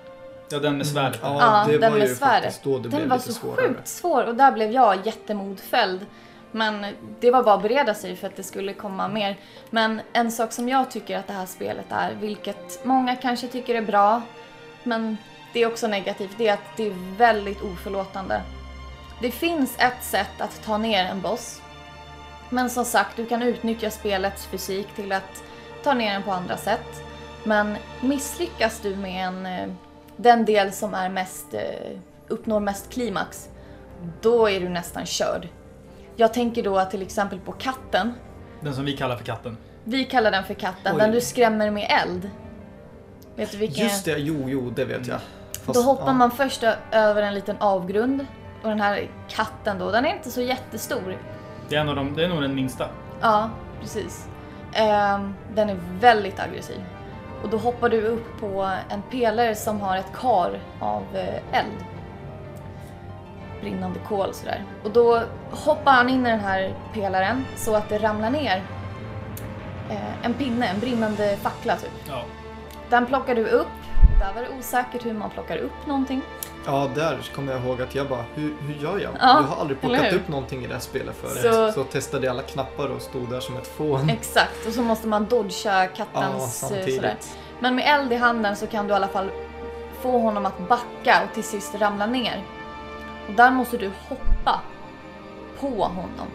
Ja, den med svärdet. Ja, Ja, det den var med ju svärdet. faktiskt då det Den blev var lite så svårare. sjukt svår och där blev jag jättemodfälld. Men det var bara att bereda sig för att det skulle komma mer. Men en sak som jag tycker att det här spelet är, vilket många kanske tycker är bra, men det är också negativt, det är att det är väldigt oförlåtande. Det finns ett sätt att ta ner en boss. Men som sagt, du kan utnyttja spelets fysik till att ta ner den på andra sätt. Men misslyckas du med en, eh, den del som är mest, eh, uppnår mest klimax, då är du nästan körd. Jag tänker då till exempel på katten. Den som vi kallar för katten. Vi kallar den för katten, Oj. den du skrämmer med eld. Vet du vilken? Just det, jo, jo, det vet jag. Fast, Då hoppar ja. man först över en liten avgrund och den här katten då, den är inte så jättestor. Det är, en av de, det är nog den minsta. Ja, precis. Ehm, den är väldigt aggressiv. Och då hoppar du upp på en pelare som har ett kar av eh, eld. Brinnande kol sådär. Och då hoppar han in i den här pelaren så att det ramlar ner eh, en pinne, en brinnande fackla typ. Ja. Den plockar du upp. Där var det osäkert hur man plockar upp någonting. Ja, där kommer jag ihåg att jag bara, hur, hur gör jag? Ja, jag har aldrig plockat upp någonting i det här spelet förut. Så- Så, testade jag alla knappar och stod där som ett fån. Exakt, och så måste man dodga Ja, kattens eh, sådär. Men med eld i handen så kan du i alla fall få honom att backa och till sist ramla ner. Och där måste du hoppa på honom.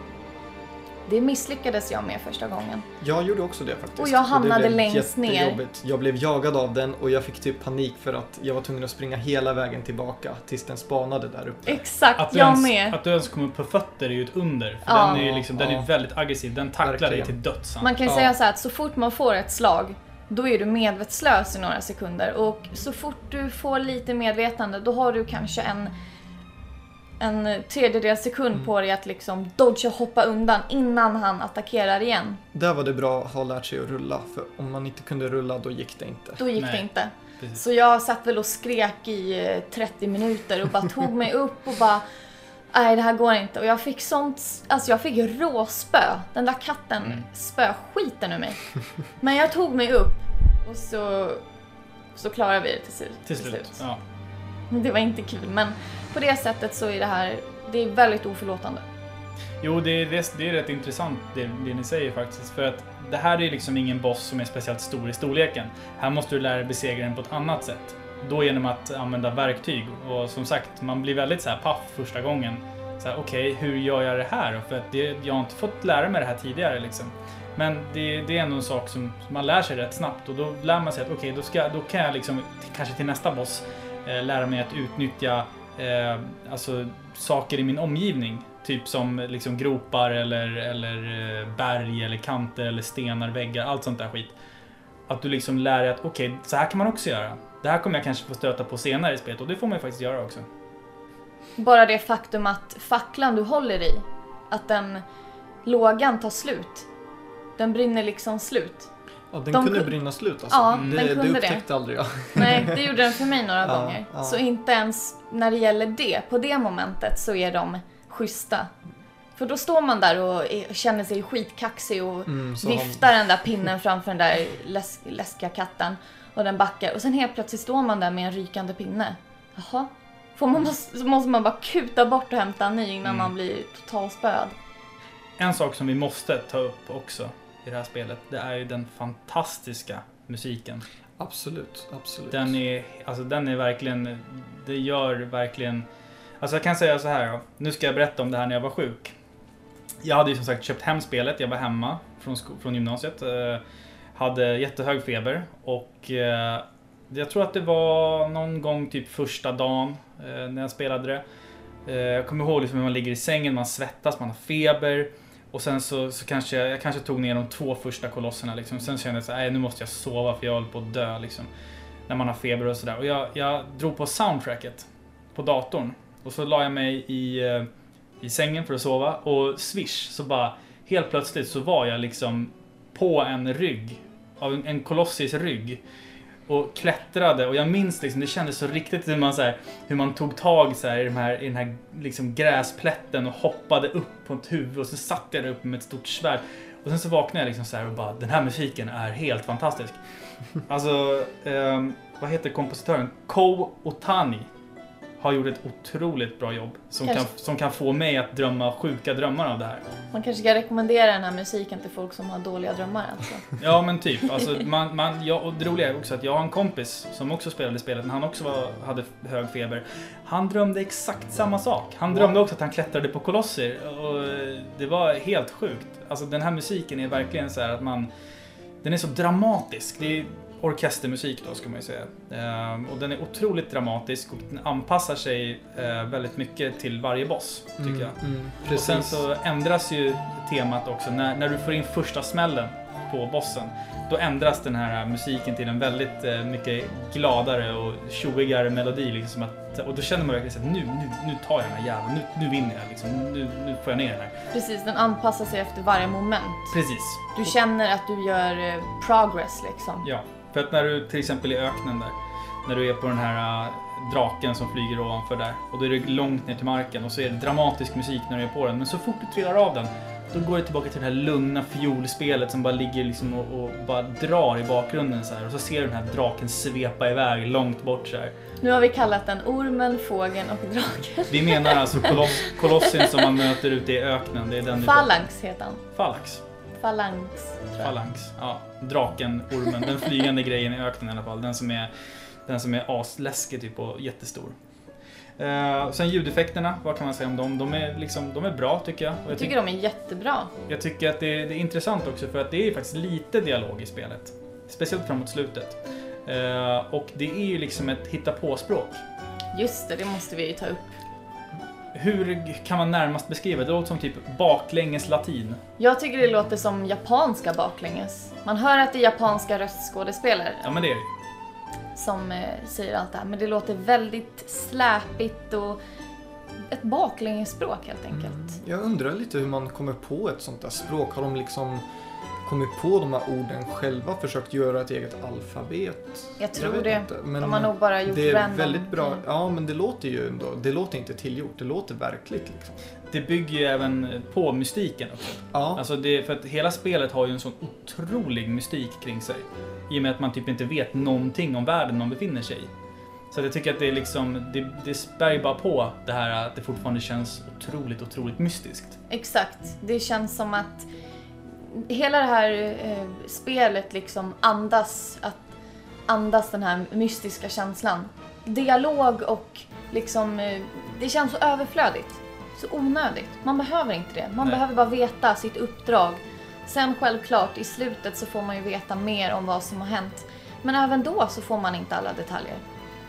Det misslyckades jag med första gången. Jag gjorde också det faktiskt. Och jag hamnade det blev längst ner. Jag blev jagad av den och jag fick typ panik för att jag var tvungen att springa hela vägen tillbaka tills den spanade där uppe. Exakt, Att, du jag ens, med. att du ens kommer upp på fötter är ju ett under. För Ja. den är, liksom, den är väldigt aggressiv. Den tacklar dig Verkligen. till döds. Man kan ju Ja. säga så här att så fort man får ett slag då är du medvetslös i några sekunder och så fort du får lite medvetande då har du kanske en en tredjedels sekund Mm. på dig att liksom dodga och hoppa undan innan han attackerar igen. Där var det bra att ha lärt sig att rulla, för om man inte kunde rulla då gick det inte. Då gick Nej. det inte. Precis. Så jag satt väl och skrek i eh, 30 minuter och bara tog mig upp och bara Nej det här går inte och jag fick sånt, alltså jag fick råspö. Den där katten Mm. spö skiten ur mig. Men jag tog mig upp och så, så klarade vi det till, slut- Till slut. Ja. Det var inte kul men på det sättet så är det här det är väldigt oförlåtande. Jo, det är, det, det är rätt intressant det, det ni säger faktiskt. För att det här är liksom ingen boss som är speciellt stor i storleken. Här måste du lära dig besegra den på ett annat sätt. Då genom att använda verktyg. Och som sagt, man blir väldigt så här paff första gången. Så här, Okej, okay, hur gör jag det här då? För att det, jag har inte fått lära mig det här tidigare liksom. Men det, det, är ändå en sak som man lär sig rätt snabbt och då lär man sig att okej, okay, då, då kan jag liksom, kanske till nästa boss, eh, lära mig att utnyttja eh, alltså, saker i min omgivning. Typ som liksom gropar eller, eller eh, berg eller kanter eller stenar, väggar, allt sånt där skit. Att du liksom lär dig att okej, okay, så här kan man också göra. Det här kommer jag kanske få stöta på senare i spelet och det får man ju faktiskt göra också. Bara det faktum att facklan du håller i, att den lågan tar slut. Den brinner liksom slut. Ja, den De kunde brinna slut alltså? Ja, det, den kunde det upptäckte det. aldrig jag. Nej, det gjorde den för mig några Ja, gånger. ja. Så inte ens när det gäller det, på det momentet, så är de schyssta. För då står man där och känner sig skitkaxig och Mm, viftar den där pinnen framför den där läs läskiga katten. Och den backar. Och sen helt plötsligt står man där med en rykande pinne. Jaha? Får man, så måste man bara kuta bort och hämta en ny innan Mm. man blir totalspöad. En sak som vi måste ta upp också i det här spelet, det är ju den fantastiska musiken. Absolut, absolut. Den är, alltså den är verkligen, det gör verkligen, alltså jag kan säga så här, nu ska jag berätta om det här när jag var sjuk. Jag hade ju som sagt köpt hem spelet, jag var hemma från, från gymnasiet. Eh, hade jättehög feber och eh, jag tror att det var någon gång typ första dagen eh, när jag spelade det. Jag kommer ihåg liksom hur man ligger i sängen, man svettas, man har feber. Och sen så, så kanske jag, jag kanske tog ner de två första kolosserna liksom. Sen kände jag så här, nu måste jag sova för jag håller på att dö liksom. När man har feber och sådär. Och jag, jag drog på soundtracket på datorn. Och så la jag mig i, eh, i sängen för att sova och swish så bara helt plötsligt så var jag liksom på en rygg. Av en, en kolossisk rygg. Och klättrade och jag minns liksom, det kändes så riktigt hur man, så här, hur man tog tag så här, i, de här, i den här liksom gräsplätten och hoppade upp på ett huvud och så satt jag där uppe med ett stort svärd. Och sen så vaknade jag liksom så här och bara, den här musiken är helt fantastisk. Alltså, ehm, vad heter kompositören? Ko Otani har gjort ett otroligt bra jobb som kan, som kan få mig att drömma sjuka drömmar av det här. Man kanske ska rekommendera den här musiken till folk som har dåliga drömmar alltså. Ja men typ. Alltså, man, man, ja, och det roliga är också att jag har en kompis som också spelade spelet, men han också var, hade hög feber. Han drömde exakt samma sak. Han drömde också att han klättrade på kolosser och det var helt sjukt. Alltså den här musiken är verkligen så här att man... Den är så dramatisk. Det är orkestermusik då ska man ju säga. Ehm, och den är otroligt dramatisk och den anpassar sig eh, väldigt mycket till varje boss, tycker Mm, jag. mm, Och sen så ändras ju temat också. När, när du får in första smällen på bossen, då ändras den här musiken till en väldigt eh, mycket gladare och tjoigare melodi. Liksom, som att, och då känner man verkligen att nu, nu, nu tar jag den här jäveln, nu, nu vinner jag. Liksom, nu, nu får jag ner den här. Precis, den anpassar sig efter varje moment. Precis. Du känner att du gör eh, progress liksom. Ja, för att när du till exempel i öknen där, när du är på den här äh, draken som flyger ovanför där och då är det långt ner till marken och så är det dramatisk musik när du är på den. Men så fort du trillar av den, då går det tillbaka till det här lugna fiolspelet som bara ligger liksom och, och bara drar i bakgrunden så här. Och så ser du den här draken svepa iväg långt bort så här. Nu har vi kallat den ormen, fågeln och draken. Vi menar alltså koloss, kolossen som man möter ute i öknen. Det är den Phalanx heter han. Phalanx. Jag. Phalanx. Ja, draken, ormen, den flygande grejen i öknen i alla fall. Den som är, den som är asläskig typ och jättestor. Eh, sen ljudeffekterna, vad kan man säga om dem? De är, liksom, de är bra tycker jag. Jag jag, tycker tycker, de är jättebra. jag tycker att det, det är intressant också för att det är faktiskt lite dialog i spelet. Speciellt framåt slutet. Eh, och det är ju liksom ett hitta på-språk. Just det, det måste vi ju ta upp. Hur kan man närmast beskriva det? Det låter som typ baklänges latin. Jag tycker det låter som japanska baklänges. Man hör att det är japanska röstskådespelare Ja men det är det som eh, säger allt det här, men det låter väldigt släpigt och ett baklängesspråk helt enkelt. Mm. Jag undrar lite hur man kommer på ett sånt där språk. Har de liksom kommit på de här orden själva, försökt göra ett eget alfabet? Jag tror vet det. inte, men De har nog bara gjort det är random. väldigt bra. Ja, men det låter ju ändå, det låter inte tillgjort, det låter verkligt liksom. Det bygger ju även på mystiken också. Ja, Alltså det, för att hela spelet har ju en sån otrolig mystik kring sig. I och med att man typ inte vet någonting om världen man befinner sig i. Så att jag tycker att det är liksom, det, det spär ju bara på det här att det fortfarande känns otroligt, otroligt mystiskt. Exakt. Det känns som att hela det här eh, spelet liksom andas, att, andas den här mystiska känslan. Dialog och liksom, eh, det känns så överflödigt. Så onödigt. Man behöver inte det. Man Nej. behöver bara veta sitt uppdrag. Sen självklart, i slutet så får man ju veta mer om vad som har hänt. Men även då så får man inte alla detaljer.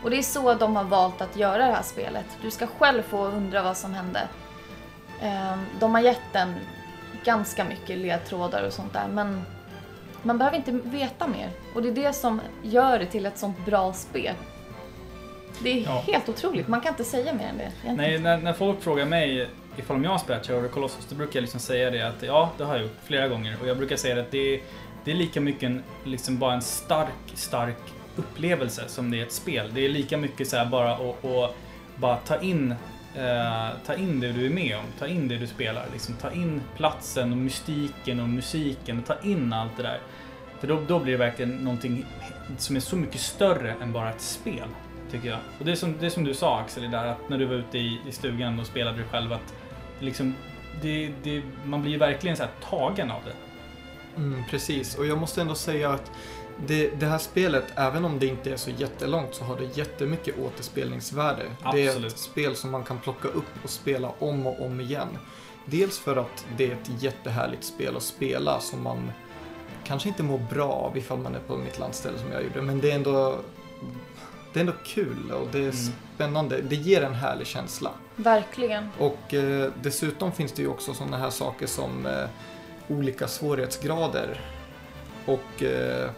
Och det är så de har valt att göra det här spelet. Du ska själv få undra vad som hände. Ehm, De har gett den ganska mycket ledtrådar och sånt där men man behöver inte veta mer. Och det är det som gör det till ett sånt bra spel. Det är Ja. helt otroligt, man kan inte säga mer än det. egentligen. Nej, när, när folk frågar mig ifall om jag har spelat Shadow of Colossus, då brukar jag liksom säga det att ja, det har jag gjort flera gånger. Och jag brukar säga att det är, det är lika mycket en, liksom bara en stark, stark upplevelse som det är ett spel. Det är lika mycket så här bara att att bara ta in, eh, ta in det du är med om, ta in det du spelar. Liksom, ta in platsen och mystiken och musiken och ta in allt det där. För då, då blir det verkligen någonting som är så mycket större än bara ett spel. Tycker jag. Och det är som, det är som du sa Axel, där att när du var ute i, i stugan och spelade dig själv att liksom, det, det, man blir ju verkligen så här tagen av det. Mm, precis, och jag måste ändå säga att det, det här spelet, även om det inte är så jättelångt, så har det jättemycket återspelningsvärde. Det är Absolut. ett spel som man kan plocka upp och spela om och om igen. Dels för att det är ett jättehärligt spel att spela som man kanske inte mår bra av ifall man är på mitt landställe som jag gjorde, men det är ändå, det är ändå kul och det är Mm. spännande. Det ger en härlig känsla. Verkligen. Och eh, dessutom finns det ju också sådana här saker som eh, olika svårighetsgrader och eh,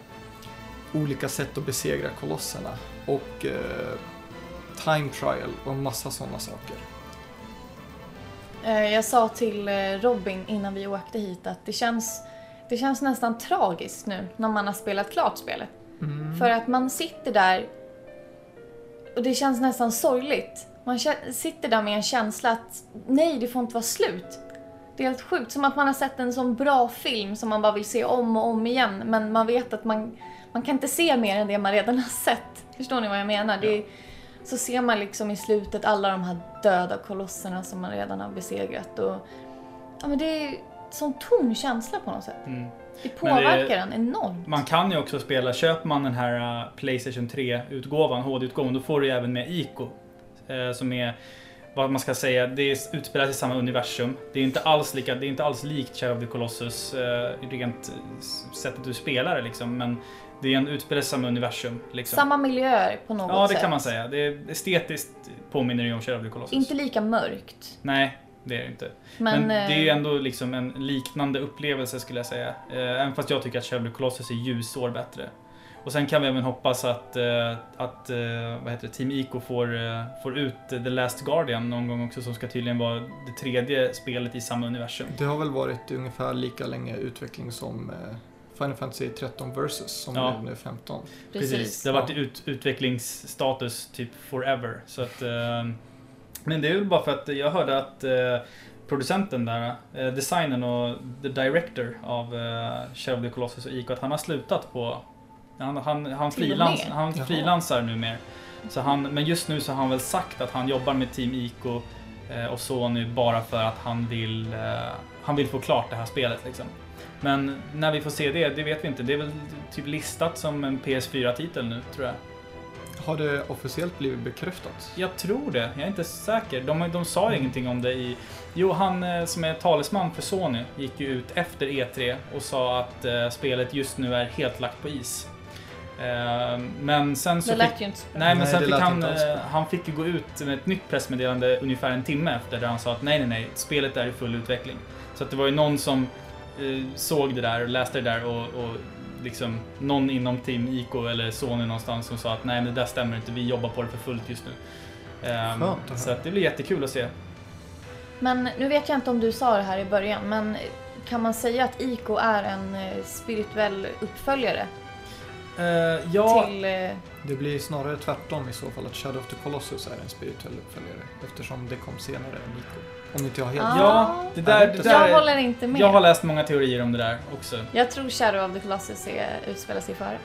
olika sätt att besegra kolosserna och eh, time trial och en massa sådana saker. Eh, Jag sa till eh, Robin innan vi åkte hit att det känns, det känns nästan tragiskt nu när man har spelat klart spelet. För att man sitter där och det känns nästan sorgligt. Man sitter där med en känsla att nej, det får inte vara slut. Det är helt sjukt, som att man har sett en sån bra film som man bara vill se om och om igen. Men man vet att man, man kan inte se mer än det man redan har sett. Förstår ni vad jag menar? Det är, så ser man liksom i slutet alla de här döda kolosserna som man redan har besegrat. Och, ja, men det är sån tom känsla på något sätt. Mm. Det påverkar en enormt. Man kan ju också spela, köper man den här uh, Playstation 3-utgåvan, HD-utgåvan, då får du ju även med Ico. eh, som är, vad man ska säga, det är utspelat i samma universum. Det är inte alls, lika, det är inte alls likt Shadow of the Colossus eh, rent sättet du spelar det liksom. Men det är en utspelat i samma universum. Liksom. Samma miljöer på något Ja, det sätt. kan man säga. Det är estetiskt påminner det ju om Shadow of the Colossus. Inte lika mörkt. Nej, det är det inte. Men, Men, det är ju eh, ändå liksom en liknande upplevelse skulle jag säga. Eh, även fast jag tycker att Shadow of the Colossus är ljusår bättre. Och sen kan vi även hoppas att, eh, att eh, vad heter det, Team Ico får, eh, får ut The Last Guardian någon gång också som ska tydligen vara det tredje spelet i samma universum. Det har väl varit ungefär lika länge utveckling som Final Fantasy 13 Versus som Ja. är nu 15. precis. Det har varit ut, utvecklingsstatus typ forever. Så att, men det är väl bara för att jag hörde att producenten där, eh, designern och the director av eh, Shadow of the Colossus och Ico, att han har slutat på... Han, han, han, frilans, han frilansar nu mer. Så han, men just nu så har han väl sagt att han jobbar med Team Ico eh, och Sony bara för att han vill, eh, han vill få klart det här spelet. Liksom. Men när vi får se det, det vet vi inte. Det är väl typ listat som en PS4-titel nu, tror jag. Har det officiellt blivit bekräftat? Jag tror det, jag är inte säker. De, de sa ingenting om det i... Jo, han eh, som är talesman för Sony gick ju ut efter E3 och sa att eh, spelet just nu är helt lagt på is. Eh, men sen så Det fick... lät ju inte så bra. Nej, men Nej, sen fick han, eh, han fick gå ut med ett nytt pressmeddelande ungefär en timme efter där han sa att nej, nej, nej, spelet är i full utveckling. Så att det var ju någon som eh, såg det där och läste det där och, och liksom någon inom Team Ico eller Sony någonstans som sa att nej, men det där stämmer inte, vi jobbar på det för fullt just nu. Ehm, Skönt så att det blir jättekul att se. Men nu vet jag inte om du sa det här i början, men kan man säga att ICO är en eh, spirituell uppföljare Eh, ja, till... eh, Det blir snarare tvärtom i så fall, att Shadow of the Colossus är en spirituell uppföljare eftersom det kom senare än Nico. Om inte jag har helt Ah. ja, det där, det där Jag är- håller inte med. jag har läst många teorier om det där också. Jag tror Shadow of the Colossus är, utspelar sig före.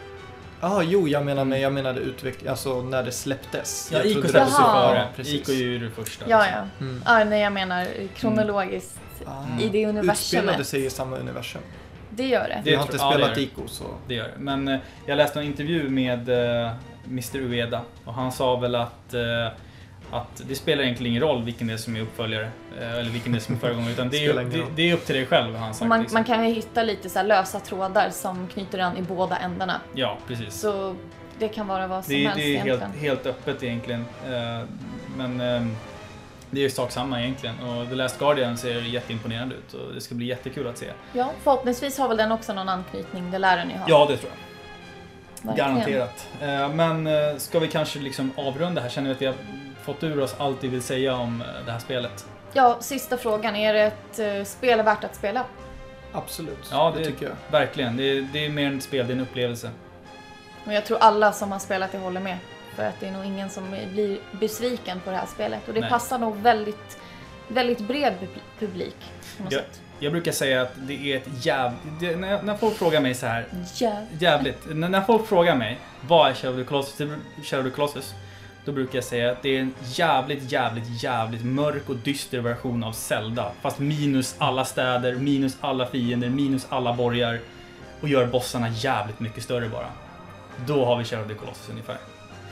Ah, jo, jag menar men jag menade utveckling, alltså när det släpptes. Ja, trodde släpptes ju före. Precis. Ico är ju det första. Ja, liksom. ja. Mm. Ja, nej, jag menar kronologiskt Ah. i det universumet. Utspelade sig i samma universum. Det gör det. Jag har inte ja, det spelat det. Ico så... Det gör det. Men eh, jag läste en intervju med eh, Mr Ueda och han sa väl att eh, att det spelar egentligen ingen roll vilken det är som är uppföljare eh, eller vilken det är som är föregångare utan det är, det, det är upp till dig själv han sagt. Man, liksom. man kan ju hitta lite så här lösa trådar som knyter an i båda ändarna. Ja, precis. Så det kan vara vad som Det, helst det är helt, egentligen. helt öppet egentligen. Eh, Men ehm, det är ju sak samma egentligen och The Last Guardian ser jätteimponerande ut och det ska bli jättekul att se. Ja, förhoppningsvis har väl den också någon anknytning, det lär den ju ha. Ja, det tror jag. Verkligen. Garanterat. Eh, Men eh, ska vi kanske liksom avrunda här? Känner vi att vi har fått ur oss allt vi vill säga om eh, det här spelet? Ja, sista frågan. Är det ett spel värt att spela? Absolut, Ja, det, det- tycker jag. Verkligen. Det är, det är mer än ett spel, det är en upplevelse. Och jag tror alla som har spelat det håller med. För att det är nog ingen som blir besviken på det här spelet. Och det Nej. passar nog väldigt, väldigt bred pub- publik. På något Ja. sätt. Jag brukar säga att det är ett jävligt... När, när folk frågar mig så här, Ja. jävligt. När, när folk frågar mig, vad är Shadow Colossus? Shadow Colossus? Då brukar jag säga att det är en jävligt, jävligt, jävligt mörk och dyster version av Zelda. Fast minus alla städer, minus alla fiender, minus alla borgar. Och gör bossarna jävligt mycket större bara. Då har vi Shadow of the Colossus ungefär.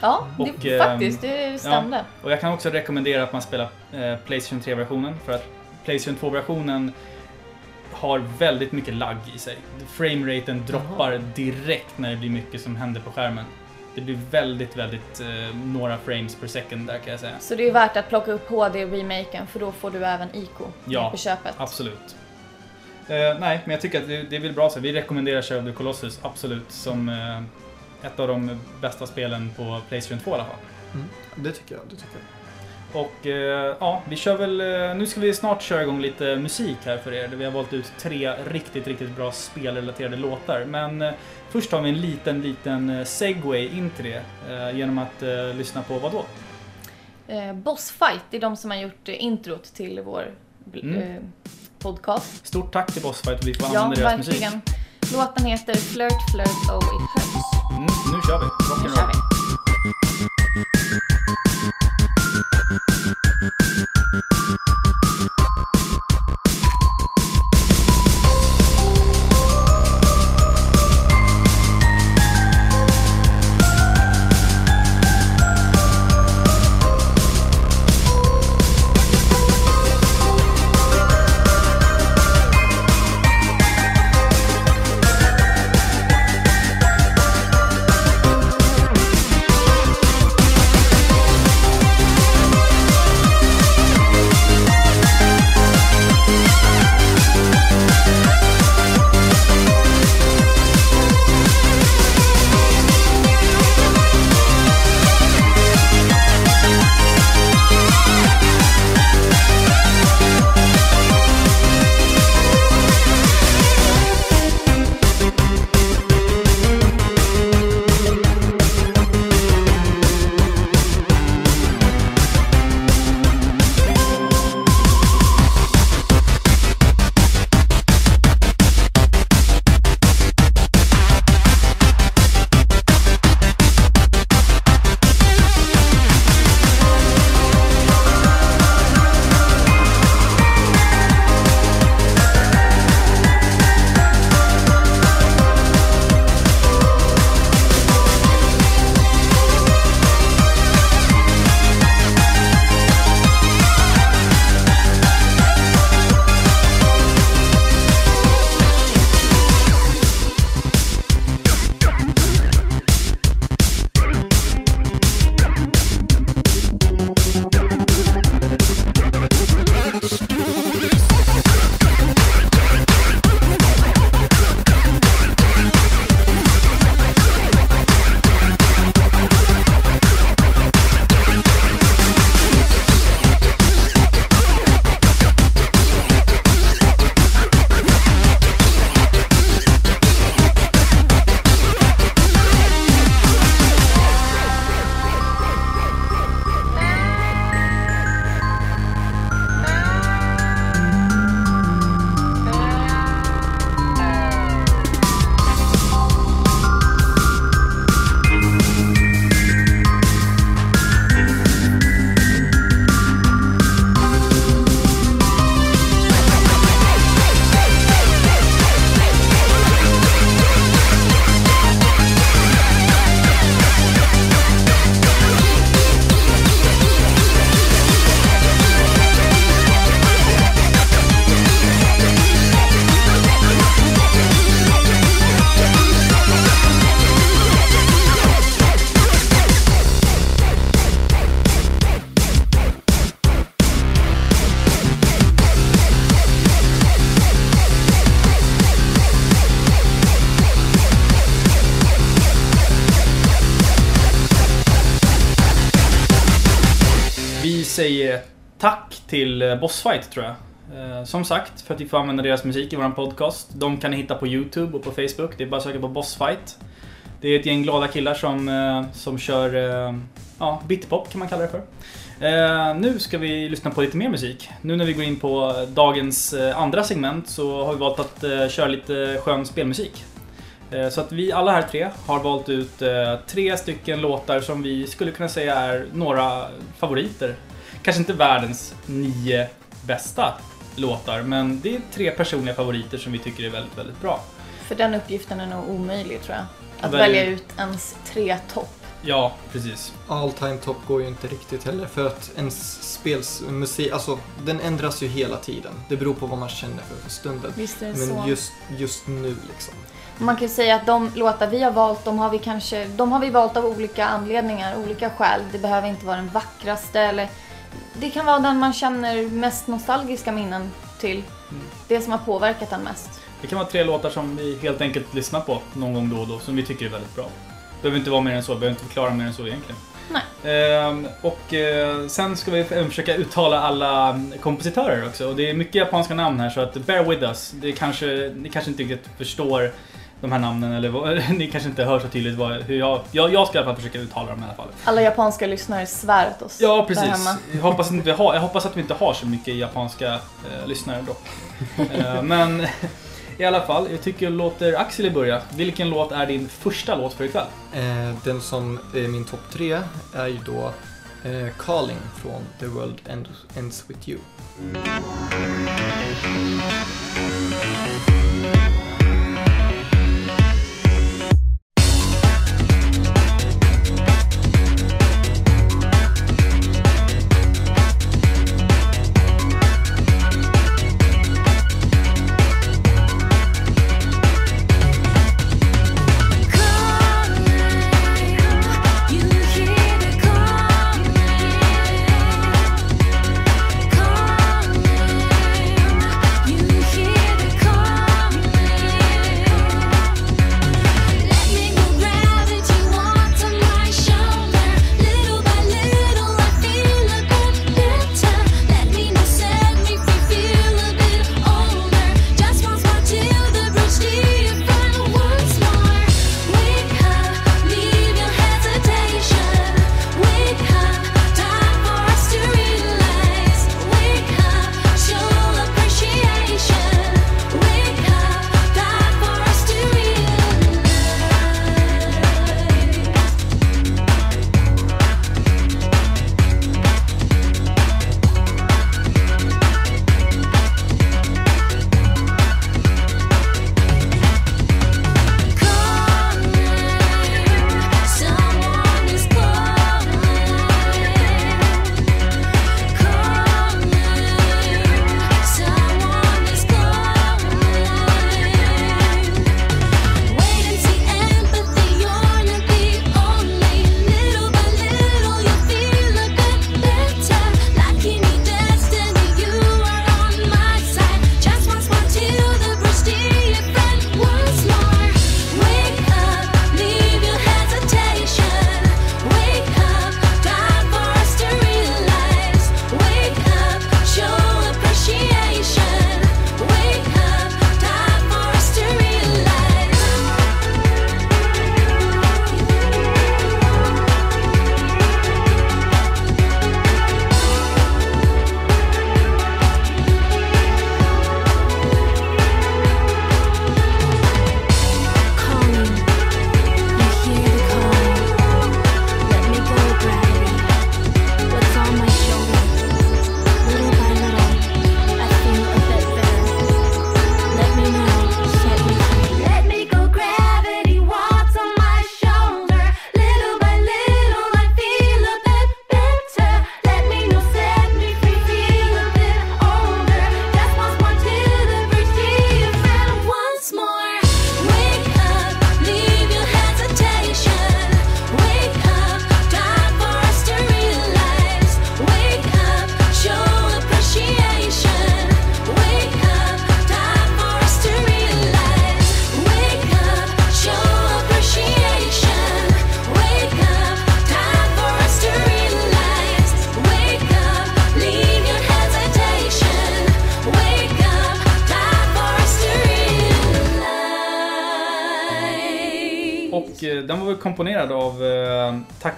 Ja, Och, det, ehm, faktiskt. Det stämde. Och jag kan också rekommendera att man spelar eh, Playstation 3-versionen. För att Playstation 2-versionen har väldigt mycket lagg i sig. Frameraten droppar direkt när det blir mycket som händer på skärmen. Det blir väldigt, väldigt eh, några frames per second där kan jag säga. Så det är värt att plocka upp HD-remaken för då får du även IK Ja, på köpet. Absolut. Eh, nej, men jag tycker att det, det är väl bra så. Vi rekommenderar Shadow of the Colossus absolut som eh, ett av de bästa spelen på Playstation 2 i alla fall. Mm. Det tycker jag, det tycker jag. Och eh, ja, vi kör väl... Eh, nu ska vi snart köra igång lite musik här för er. Där vi har valt ut tre riktigt, riktigt bra spelrelaterade låtar. Men eh, först har vi en liten, liten segway in till det. Genom att eh, lyssna på vad då? Eh, Bossfight, det är de som har gjort introt till vår Mm. podcast. Stort tack till Bossfight och vi får Ja, använda deras musik. verkligen. Låten heter Flirt Flirt Oh It Hurts. Mm, nu kör vi! Nu Rock'n'roll. Eh, bossfight tror jag. Eh, som sagt, för att vi får använda deras musik i vår podcast. De kan ni hitta på YouTube och på Facebook. Det är bara att söka på Bossfight. Det är ett gäng glada killar som, eh, som kör ja, bitpop kan man kalla det för. Nu ska vi lyssna på lite mer musik. Nu när vi går in på dagens andra segment så har vi valt att köra lite skön spelmusik. Så att vi alla här tre har valt ut tre stycken låtar som vi skulle kunna säga är några favoriter. Kanske inte världens nio bästa låtar, men det är tre personliga favoriter som vi tycker är väldigt, väldigt bra. För den uppgiften är nog omöjlig tror jag. Att Välj- välja ut ens tre topp. Ja, precis. All time top går ju inte riktigt heller för att en spelsmusik, alltså den ändras ju hela tiden. Det beror på vad man känner för stunden. Visst är det Men så. just, just nu liksom. Man kan ju säga att de låtar vi har valt, de har vi kanske, de har vi valt av olika anledningar, olika skäl. Det behöver inte vara den vackraste eller det kan vara den man känner mest nostalgiska minnen till. Det som har påverkat en mest. Det kan vara tre låtar som vi helt enkelt lyssnar på någon gång då och då, som vi tycker är väldigt bra. behöver inte vara mer än så, behöver inte förklara mer än så egentligen. Nej. Ehm, och eh, sen ska vi försöka uttala alla kompositörer också. Och det är mycket japanska namn här så att bear with us. Det kanske, ni kanske inte riktigt förstår de här namnen eller vad, ni kanske inte hör så tydligt vad, hur jag, jag... Jag ska i alla fall försöka uttala dem i alla fall. Alla japanska lyssnare svär åt oss Ja, precis. Jag hoppas, att vi har, jag hoppas att vi inte har så mycket japanska eh, lyssnare dock. Eh, men i alla fall, jag tycker jag låter Axel börja. Vilken låt är din första låt för ikväll? Eh, den som är min topp tre är ju då eh, Calling från The World Ends, Ends With You. You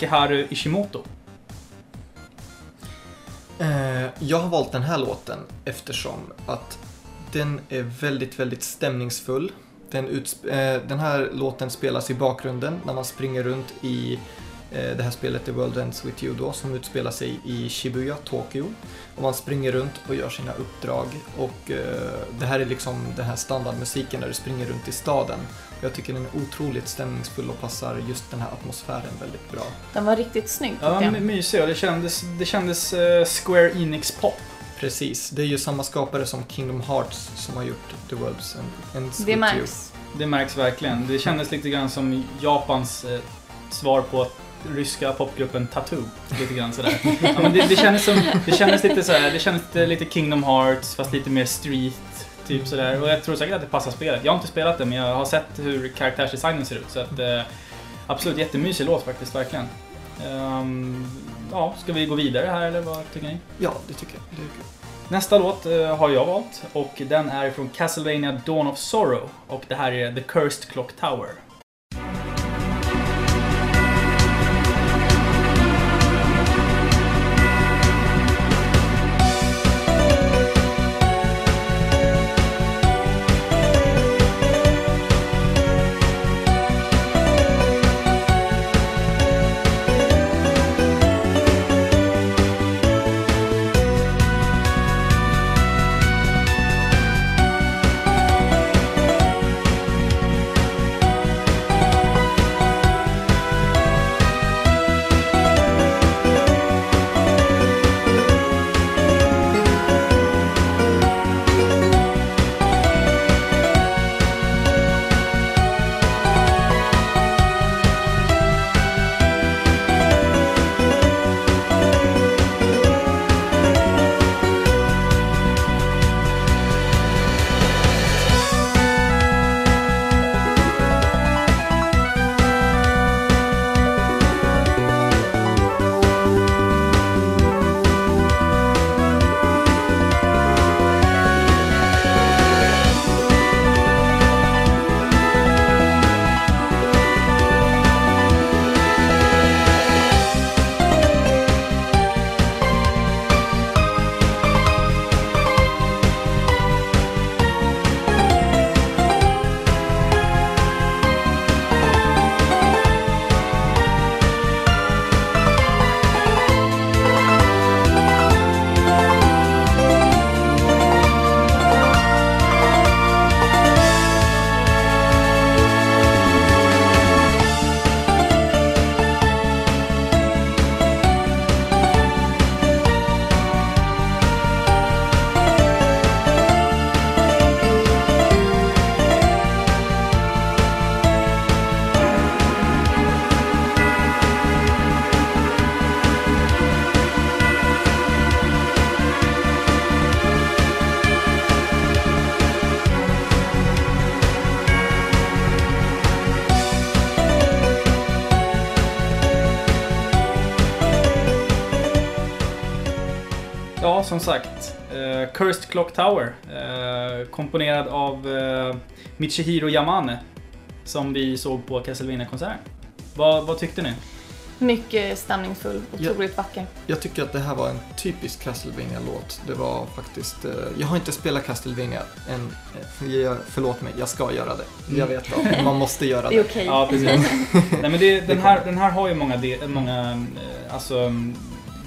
Takeharu Ishimoto. Eh, jag har valt den här låten eftersom att den är väldigt, väldigt stämningsfull. Den, utsp- eh, den här låten spelas i bakgrunden när man springer runt i det här spelet The World Ends With You då, som utspelar sig i Shibuya, Tokyo. Och man springer runt och gör sina uppdrag. Och eh, det här är liksom den här standardmusiken när du springer runt i staden. Jag tycker den är otroligt stämningsfull och passar just den här atmosfären väldigt bra. Den var riktigt snygg Ja, jag. mysig och det kändes, det kändes eh, Square Enix pop. Precis, det är ju samma skapare som Kingdom Hearts som har gjort The Worlds End- Ends Det With You. märks. Det märks verkligen. Det kändes lite grann som Japans eh, svar på ryska popgruppen Tattoo. Lite grann sådär. Ja, men det, det, kändes som, det kändes lite såhär, det kändes lite, lite Kingdom Hearts fast lite mer street. Typ sådär. Och jag tror säkert att det passar spelet. Jag har inte spelat det men jag har sett hur karaktärsdesignen ser ut. Så att, eh, absolut jättemysig låt faktiskt, verkligen. Ehm, ja, ska vi gå vidare här eller vad tycker ni? Ja, det tycker jag. Det tycker jag. Nästa låt eh, har jag valt och den är från Castlevania Dawn of Sorrow och det här är The Cursed Clock Tower. Som sagt. eh, Cursed Clock Tower. eh, komponerad av eh, Michihiro Yamane. Som vi såg på Castlevania-konserten. Vad, vad tyckte ni? Mycket stämningsfull, Ja. otroligt vacker. Jag tycker att det här var en typisk Castlevania-låt. Det var faktiskt... Eh, jag har inte spelat Castlevania än. Eh, förlåt mig, jag ska göra det. Jag vet vad, man måste göra Det är det. okej. Ja, precis. Nej, men det, den, här, den här har ju många, de, många eh, alltså, mm,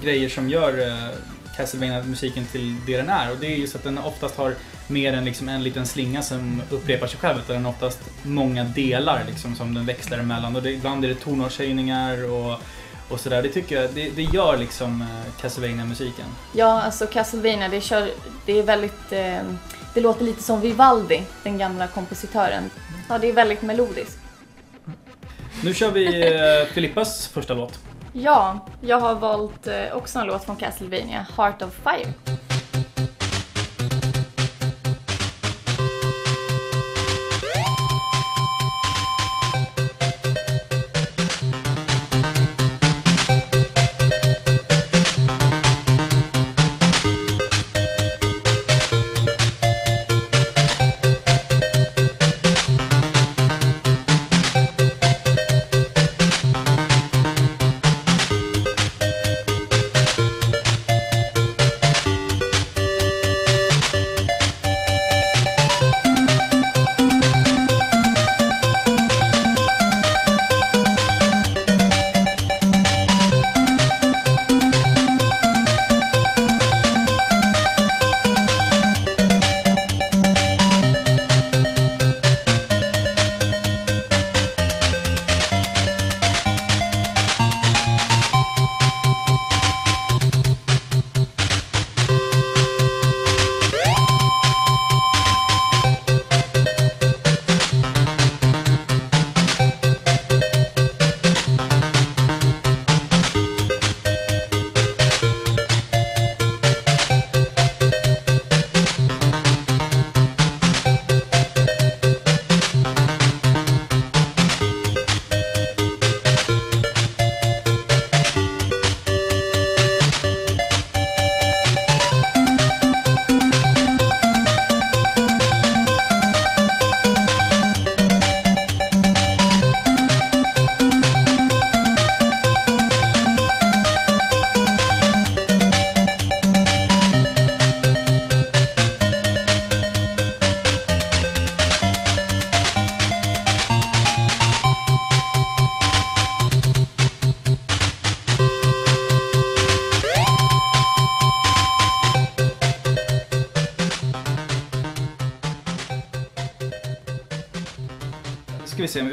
grejer som gör eh, Castlevania-musiken till det den är. Och det är just att den oftast har mer än liksom en liten slinga som upprepar sig själv. Utan den har oftast många delar liksom, som den växlar emellan. Och det, ibland är det tonartshöjningar och, och sådär. Det tycker jag, det, det gör liksom eh, Castlevania-musiken. Ja, alltså Castlevania, det, kör, det är väldigt... Eh, det låter lite som Vivaldi, den gamla kompositören. Ja, det är väldigt melodiskt. Nu kör vi eh, Filippas första låt. Ja, jag har valt eh, också en låt från Castlevania, Heart of Fire.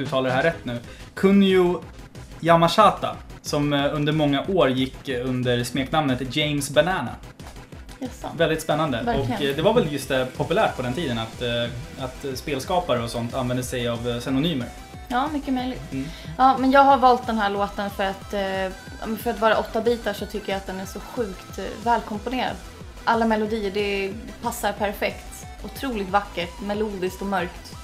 Uttalar det här rätt nu. Kunio Yamashata. Som eh, under många år gick eh, under smeknamnet James Banana. Jaså. Väldigt spännande. Verkligen. Och eh, det var väl just det populärt på den tiden att, att spelskapare och sånt använde sig av synonymer. Ja, mycket möjligt. Mm. Ja, men jag har valt den här låten för att, för att vara åtta bitar så tycker jag att den är så sjukt välkomponerad. Alla melodier, det passar perfekt. Otroligt vackert, melodiskt och mörkt.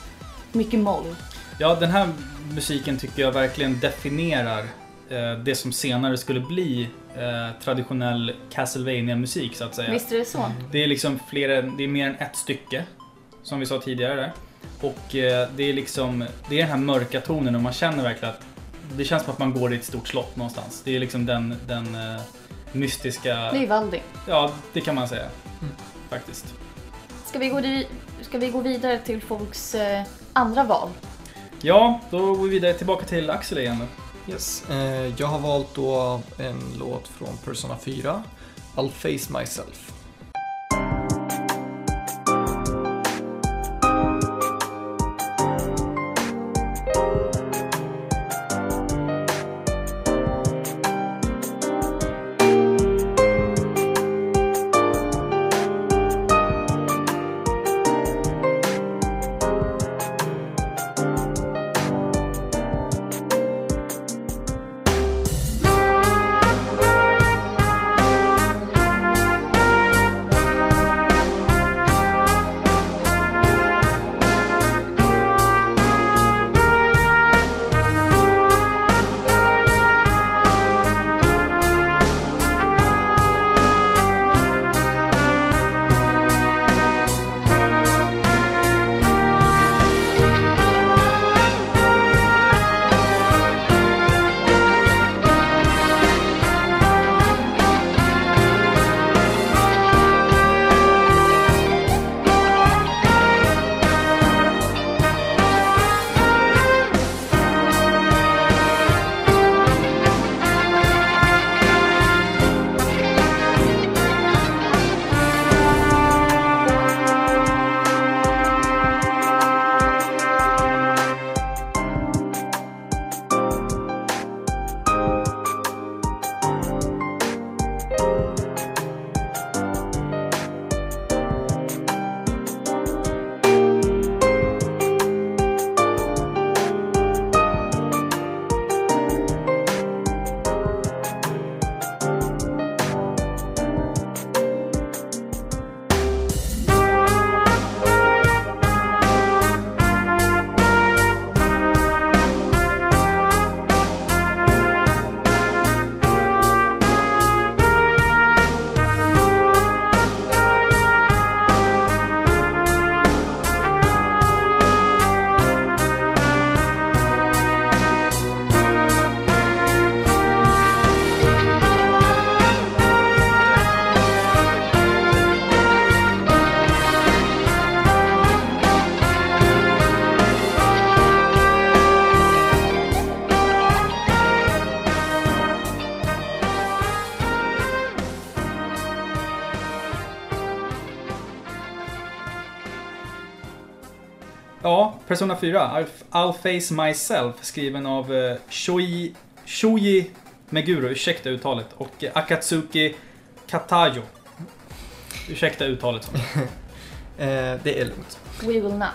Mycket moll. Ja, den här musiken tycker jag verkligen definierar eh, det som senare skulle bli eh, traditionell castlevania musik så att säga. Visst är det så? Det är liksom flera, det är mer än ett stycke. Som vi sa tidigare där. Och eh, det är liksom, det är den här mörka tonen och man känner verkligen att det känns som att man går i ett stort slott någonstans. Det är liksom den, den eh, mystiska... Det är Valdi. Ja, det kan man säga. Mm. Faktiskt. Ska vi gå, di- ska vi gå vidare till folks eh, andra val? Ja, då går vi vidare tillbaka till Axel igen då. Yes. Eh, jag har valt då en låt från Persona 4, I'll Face Myself. Persona 4, I'll, Face Myself, skriven av eh, Shoji, Shoji Meguro, ursäkta uttalet, och eh, Akatsuki Katajo. Ursäkta uttalet. som. Eh, det är lugnt. We will not.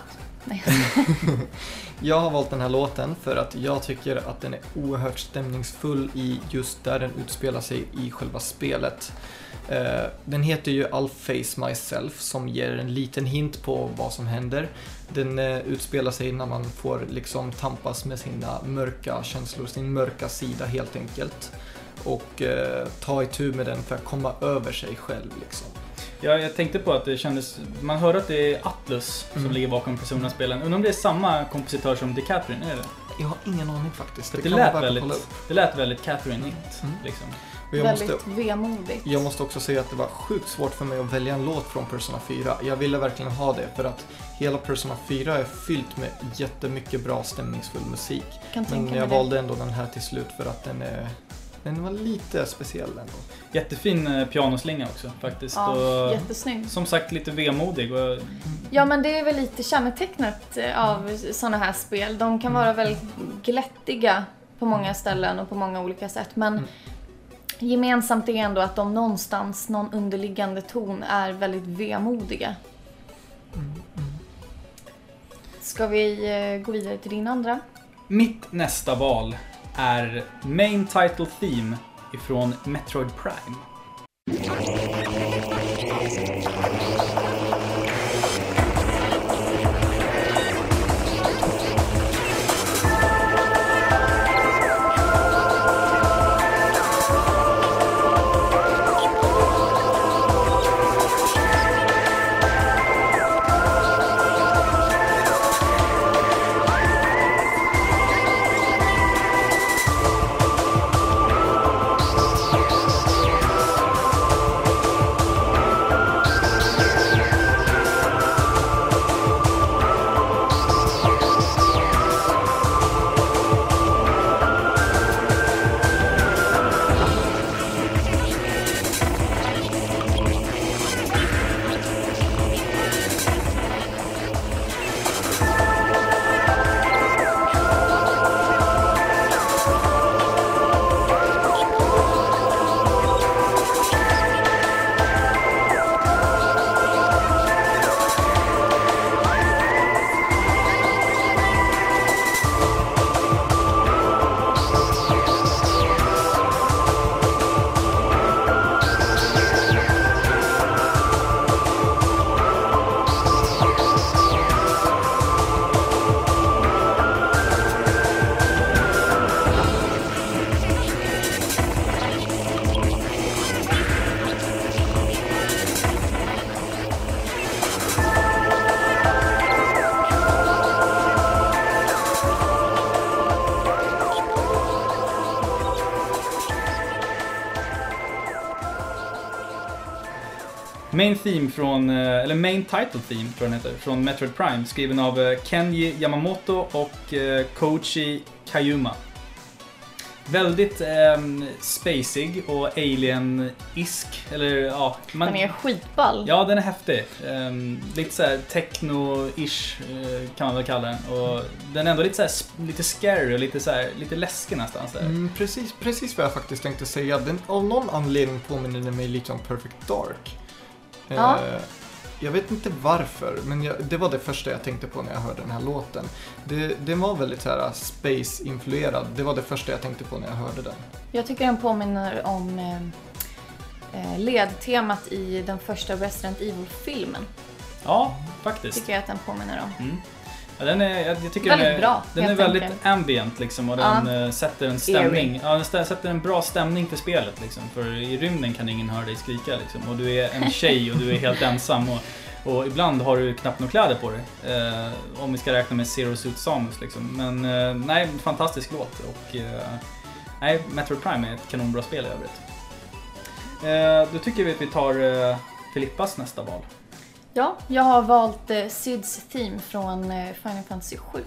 Nej. Jag har valt den här låten för att jag tycker att den är oerhört stämningsfull i just där den utspelar sig i själva spelet. Eh, den heter ju I'll Face Myself som ger en liten hint på vad som händer. Den eh, utspelar sig när man får liksom tampas med sina mörka känslor, sin mörka sida helt enkelt. Och eh, ta itu med den för att komma över sig själv liksom. Ja, jag tänkte på att det kändes... Man hör att det är Atlus som Mm. ligger bakom Persona-spelen. Undrar om det är samma kompositör som DeCatherine, är det? Jag har ingen aning faktiskt. Det, kan lät väldigt, det lät väldigt Catherine-igt. Mm. Liksom. Och jag Väldigt måste vemodigt. Jag måste också säga att det var sjukt svårt för mig att välja en låt från Persona 4. Jag ville verkligen ha det för att hela Persona 4 är fyllt med jättemycket bra stämningsfull musik. Men jag det. valde ändå den här till slut för att den är Den var lite speciell ändå. Jättefin eh, pianoslinga också faktiskt. Ja, och, jättesnygg. som sagt lite vemodig. Och, Ja men det är väl lite kännetecknet eh, av sådana här spel. De kan vara väldigt glättiga på många ställen och på många olika sätt. Men Mm. gemensamt är ändå att de någonstans, någon underliggande ton är väldigt vemodiga. Ska vi eh, gå vidare till din andra? mitt nästa val är Main Title Theme ifrån Metroid Prime. Main Theme från, eh, eller Main Title Theme tror jag den heter, från Metroid Prime. Skriven av eh, Kenji Yamamoto och eh, Koichi Kayuma. Väldigt ehm, spacig och alien-isk. Eller ja, man, Den är skitball. Ja, den är häftig. Ehm, lite såhär techno-ish eh, kan man väl kalla den. Och den är ändå lite, såhär, lite scary och lite, såhär, lite läskig nästan. Såhär. Mm, precis, precis vad jag faktiskt tänkte säga. Den, av någon anledning påminner den mig lite om Perfect Dark. Ja. Eh, jag vet inte varför, men jag, det var det första jag tänkte på när jag hörde den här låten. Det, det var väldigt så här space-influerad. Det var det första jag tänkte på när jag hörde den. Jag tycker den påminner om eh, eh, ledtemat i den första Resident Evil-filmen. Ja, faktiskt. Tycker jag att den påminner om. Mm. Ja, den är, jag, jag tycker Väldigt den är, bra, Den är väldigt enkelt. ambient liksom och Ja. den eh, sätter en stämning. Ja, den stä- sätter en bra stämning för spelet liksom. För i rymden kan ingen höra dig skrika liksom. Och du är en tjej och du är helt ensam. Och, och ibland har du knappt några kläder på dig. Eh, om vi ska räkna med Zero Suit Samus liksom. Men eh, nej, fantastisk låt. Och eh, nej, Metroid Prime är ett kanonbra spel i övrigt. Eh, då tycker vi att vi tar eh, Filippas nästa val. Ja, jag har valt eh, Syds Theme från eh, Final Fantasy 7.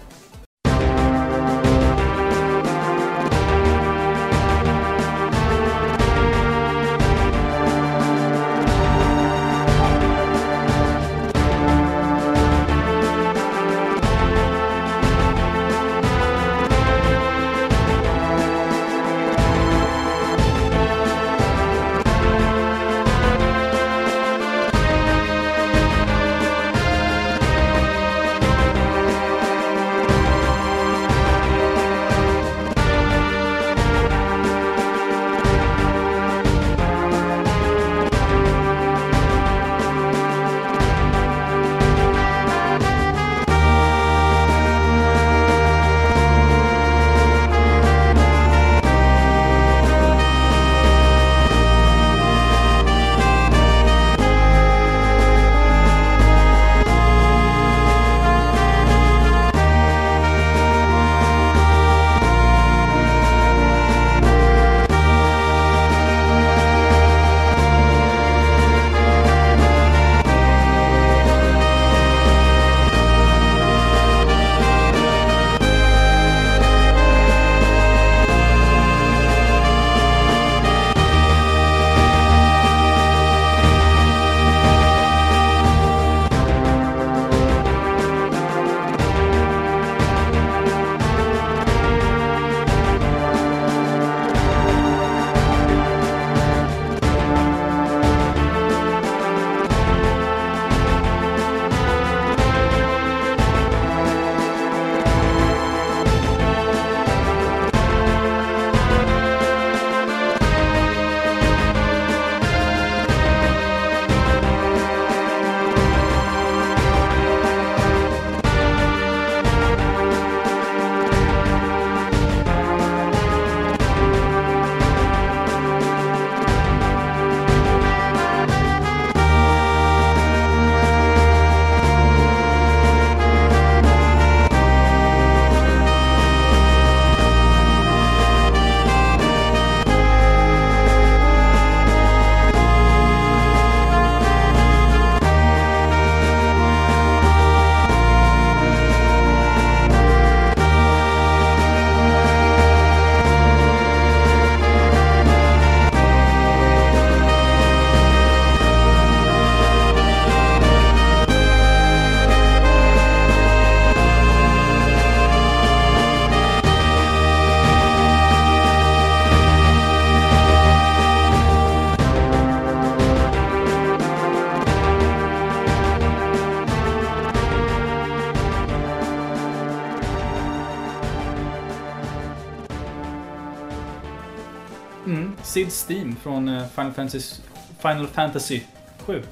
Sid's Steam från eh, Final Fantasy, Final Fantasy 7.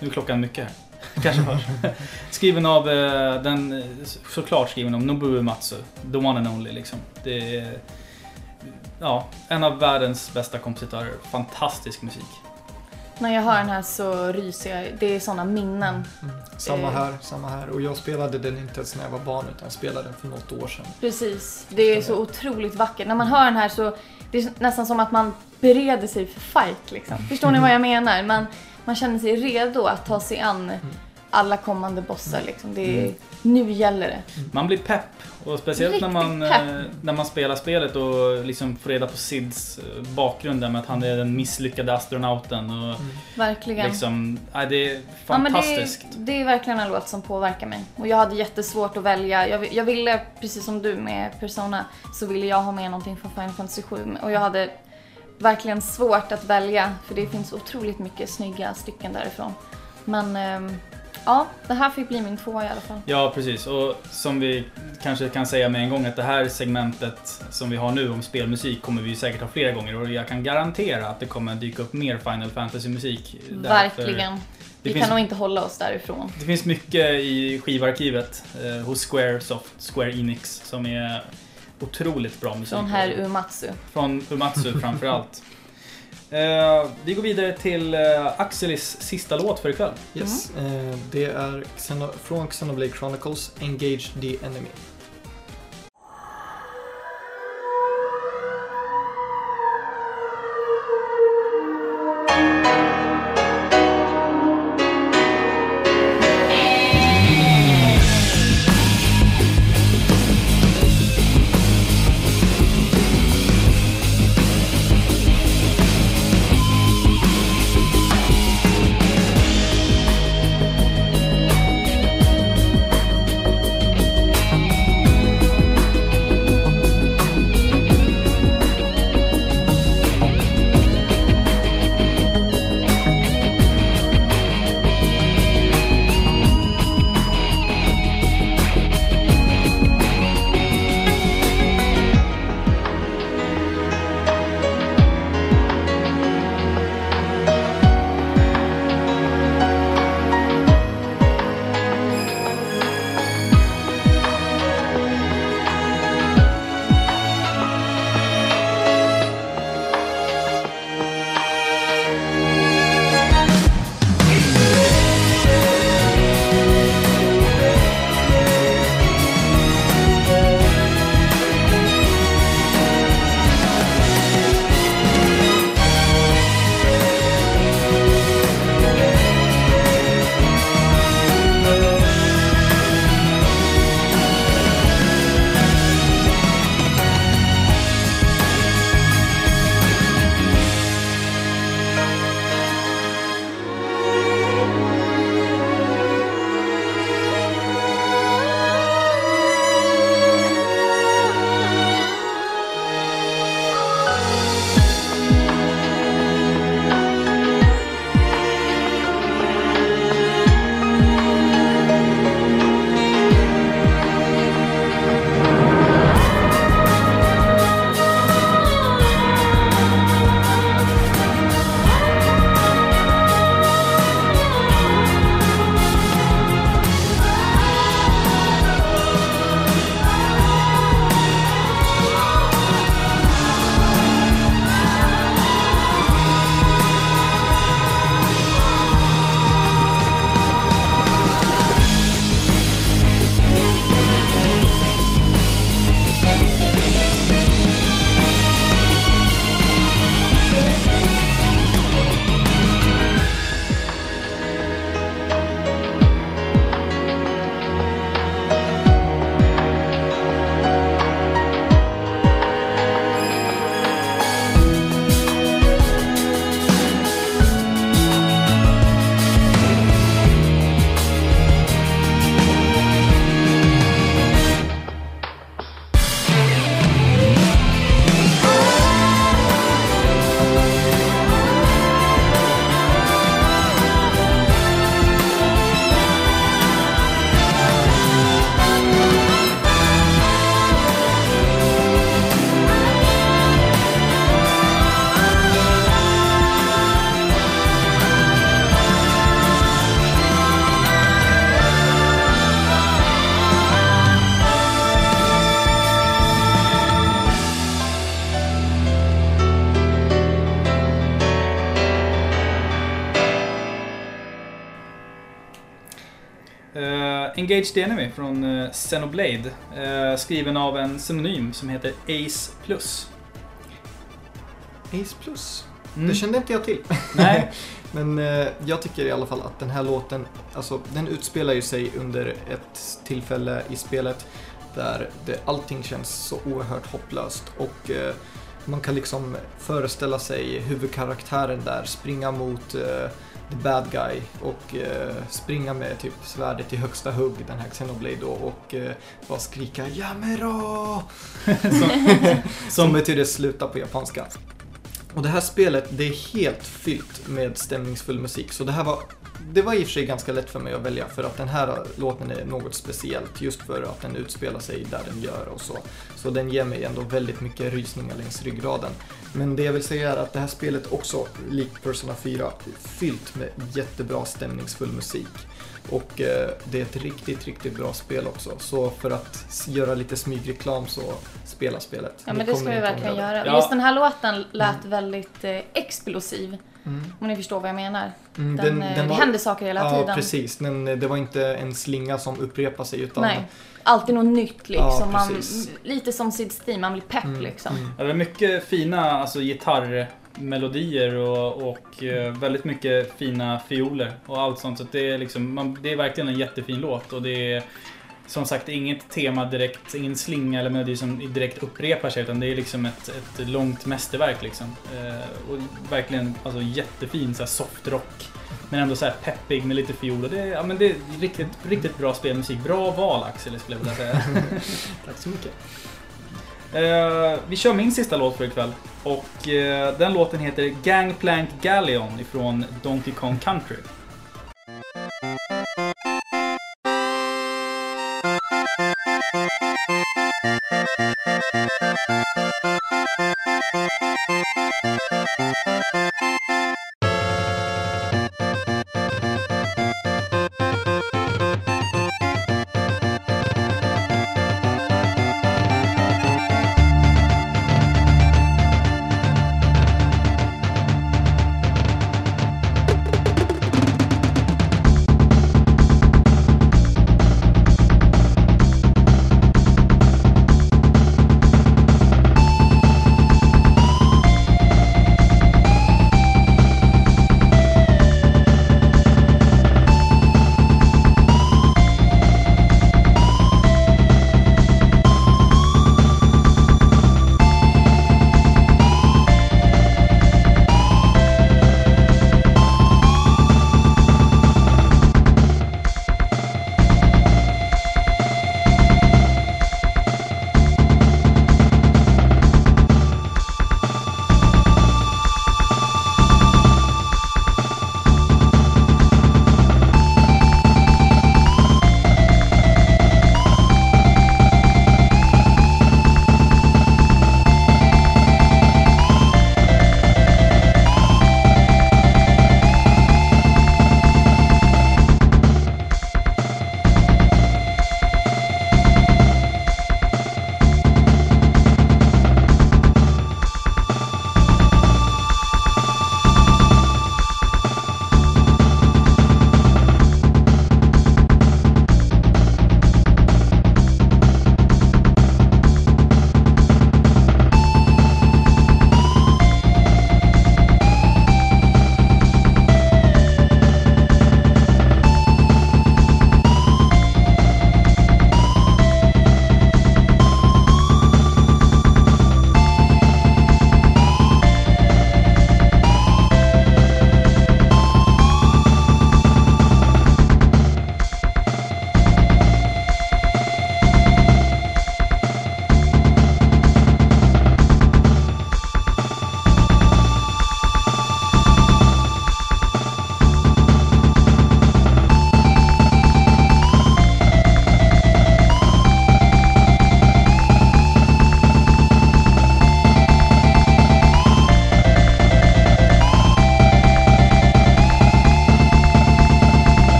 Nu är klockan mycket här. Kanske hörs. skriven av eh, den, eh, såklart skriven av Nobuo Uematsu. The one and only liksom. Det är ja, en av världens bästa kompositörer. Fantastisk musik. När jag hör den här så ryser jag. Det är såna minnen. Mm. Samma Eh. här, samma här. Och jag spelade den inte ens när jag var barn utan jag spelade den för något år sedan. Precis. Det är så otroligt vackert. När man hör den här så det är nästan som att man bereder sig för fight liksom. Förstår ni vad jag menar? Man, man känner sig redo att ta sig an mm alla kommande bossar liksom. Det är, Mm. Nu gäller det. Man blir pepp. Och speciellt när Riktigt man, pepp. eh, när man spelar spelet och liksom får reda på Sids eh, bakgrund där med att han är den misslyckade astronauten. Och Verkligen. liksom, nej, det är Ja, men det, fantastiskt. det är verkligen en låt som påverkar mig. Och jag hade jättesvårt att välja. Jag, jag ville, precis som du med Persona, så ville jag ha med någonting från Final Fantasy 7. Och jag hade verkligen svårt att välja, för det finns otroligt mycket snygga stycken därifrån. Men ehm, ja, det här fick bli min tvåa i alla fall. Ja, precis. Och som vi kanske kan säga med en gång att det här segmentet som vi har nu om spelmusik kommer vi säkert ha flera gånger och jag kan garantera att det kommer dyka upp mer Final Fantasy-musik. Verkligen. Vi finns- kan nog inte hålla oss därifrån. Det finns mycket i skivarkivet eh, hos Squaresoft, Square Enix, som är otroligt bra musik. Från herr Umatsu. Från Umatsu framförallt. Eh, vi går vidare till eh, Axelis sista låt för ikväll. Yes, eh, det är Xeno, från Xenoblade Chronicles, Engage the Enemy. Engage the Enemy från uh, Xenoblade. eh, skriven av en synonym som heter Ace Plus. Ace Plus. Mm. Det kände inte jag till. Nej, Men eh, jag tycker i alla fall att den här låten, alltså den utspelar ju sig under ett tillfälle i spelet där det, allting känns så oerhört hopplöst och eh, man kan liksom föreställa sig huvudkaraktären där springa mot eh, the bad guy och eh, springa med typ svärdet i högsta hugg, den här Xenoblade då och eh, bara skrika Yamero! Som som, betyder sluta på japanska. Och det här spelet, det är helt fyllt med stämningsfull musik. Så det här var, det var i och för sig ganska lätt för mig att välja för att den här låten är något speciellt just för att den utspelar sig där den gör och så. Så den ger mig ändå väldigt mycket rysningar längs ryggraden. Men det jag vill säga är att det här spelet också, likt Persona 4, är fyllt med jättebra stämningsfull musik. Och eh, det är ett riktigt, riktigt bra spel också. Så för att göra lite smygreklam så spela spelet. Ja Ni men det ska vi verkligen göra. Ja. Just den här låten lät väldigt eh, explosiv. Mm. Om ni förstår vad jag menar. Mm, Den, eh, det händer saker hela ja, tiden. precis. Den, det var inte en slinga som upprepar sig utan... Nej. Alltid något nytt liksom. Ja, man, lite som Sid Steam, man blir pepp Mm, liksom. mm. ja, det är mycket fina alltså, gitarrmelodier och, och eh, väldigt mycket fina fioler och allt sånt. Så att det, är liksom, man, det är verkligen en jättefin låt och det är som sagt inget tema direkt, ingen slinga eller melodi som direkt upprepar sig utan det är liksom ett, ett långt mästerverk liksom. Eh, och verkligen alltså, jättefin så här, soft rock. Men ändå så här peppig med lite fiol och det, är- ja, men det är riktigt, riktigt bra spelmusik. Bra val Axel skulle jag vilja säga. Tack så mycket. Eh, vi kör min sista låt för ikväll. Och eh, den låten heter Gangplank Galleon ifrån Donkey Kong Country.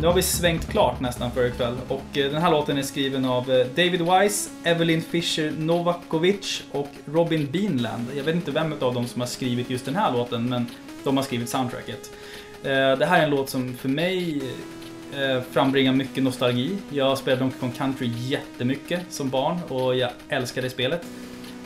Nu har vi svängt klart nästan för ikväll. Och eh, den här låten är skriven av eh, David Wise, Evelyn Fisher Novakovic och Robin Beanland. Jag vet inte vem av dem som har skrivit just den här låten, men de har skrivit soundtracket. Eh, det här är en låt som för mig frambringar mycket nostalgi. Jag spelade Donkey Kong Country jättemycket som barn och jag älskade spelet.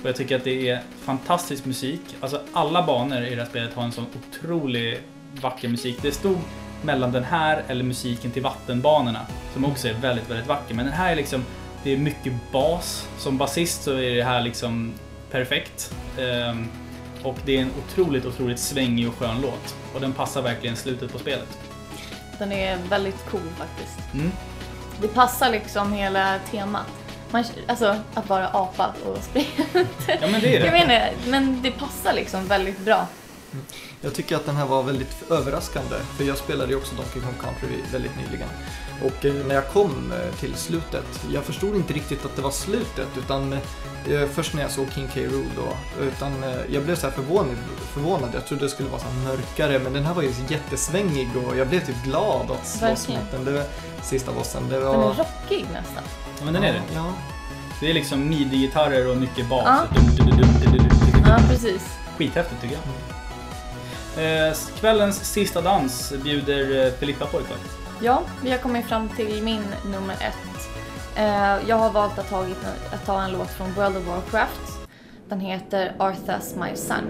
Och jag tycker att det är fantastisk musik. Alltså alla banor i det här spelet har en sån otrolig vacker musik. Det stod mellan den här eller musiken till vattenbanorna som också är väldigt, väldigt vacker. Men den här är liksom, det är mycket bas. Som basist så är det här liksom perfekt. Ehm, och det är en otroligt, otroligt svängig och skön låt. Och den passar verkligen slutet på spelet. Den är väldigt cool faktiskt. Mm. Det passar liksom hela temat. Man, alltså att vara apa och springa. Ja men det är det. Jag menar, men det passar liksom väldigt bra. Jag tycker att den här var väldigt överraskande för jag spelade ju också Donkey Kong Country väldigt nyligen. Och eh, när jag kom eh, till slutet, jag förstod inte riktigt att det var slutet utan eh, först när jag såg King K. Rool då, utan jag blev så här förvånad, förvånad. Jag trodde det skulle vara så mörkare men den här var ju jättesvängig och jag blev typ glad att slåss mot den. Det var sista bossen. Det var... Den är rockig nästan. Ja, men den är det. Ja, Det är liksom midi-gitarrer och mycket bas. Ja. Dum, dum, dum. Ja, precis. Skithäftigt tycker jag. Eh, kvällens sista dans bjuder eh, Filippa på ikväll. Ja, vi har kommit fram till min nummer ett. Eh, jag har valt att, tagit, att ta en låt från World of Warcraft. Den heter Arthas My Son.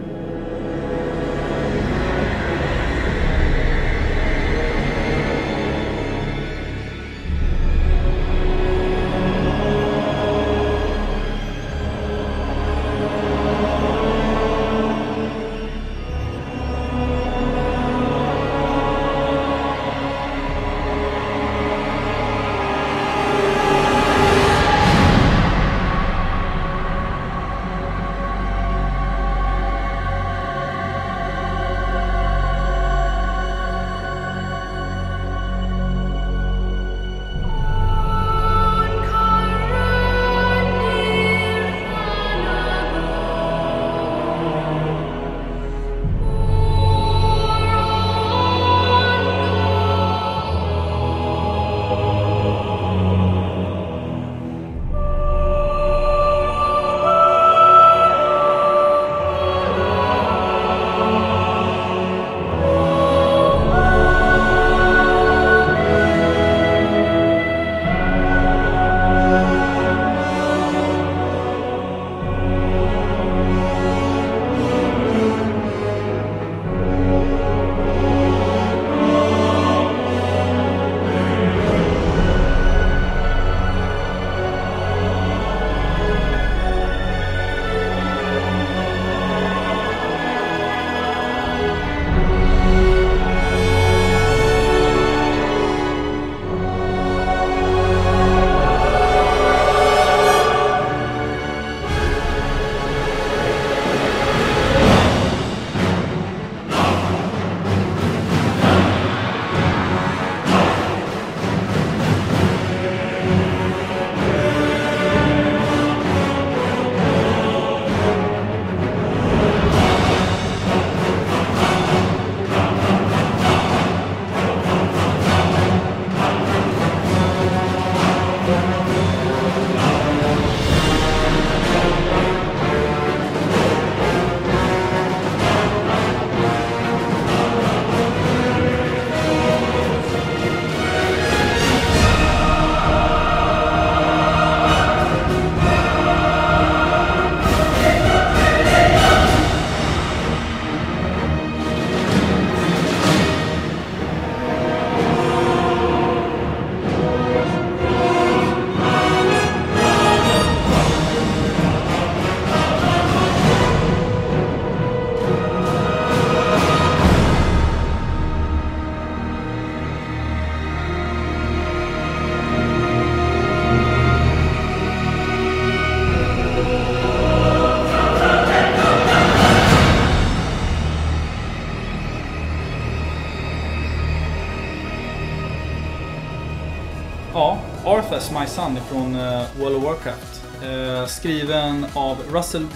My Son från eh, World of Warcraft. Eh, skriven av Russell,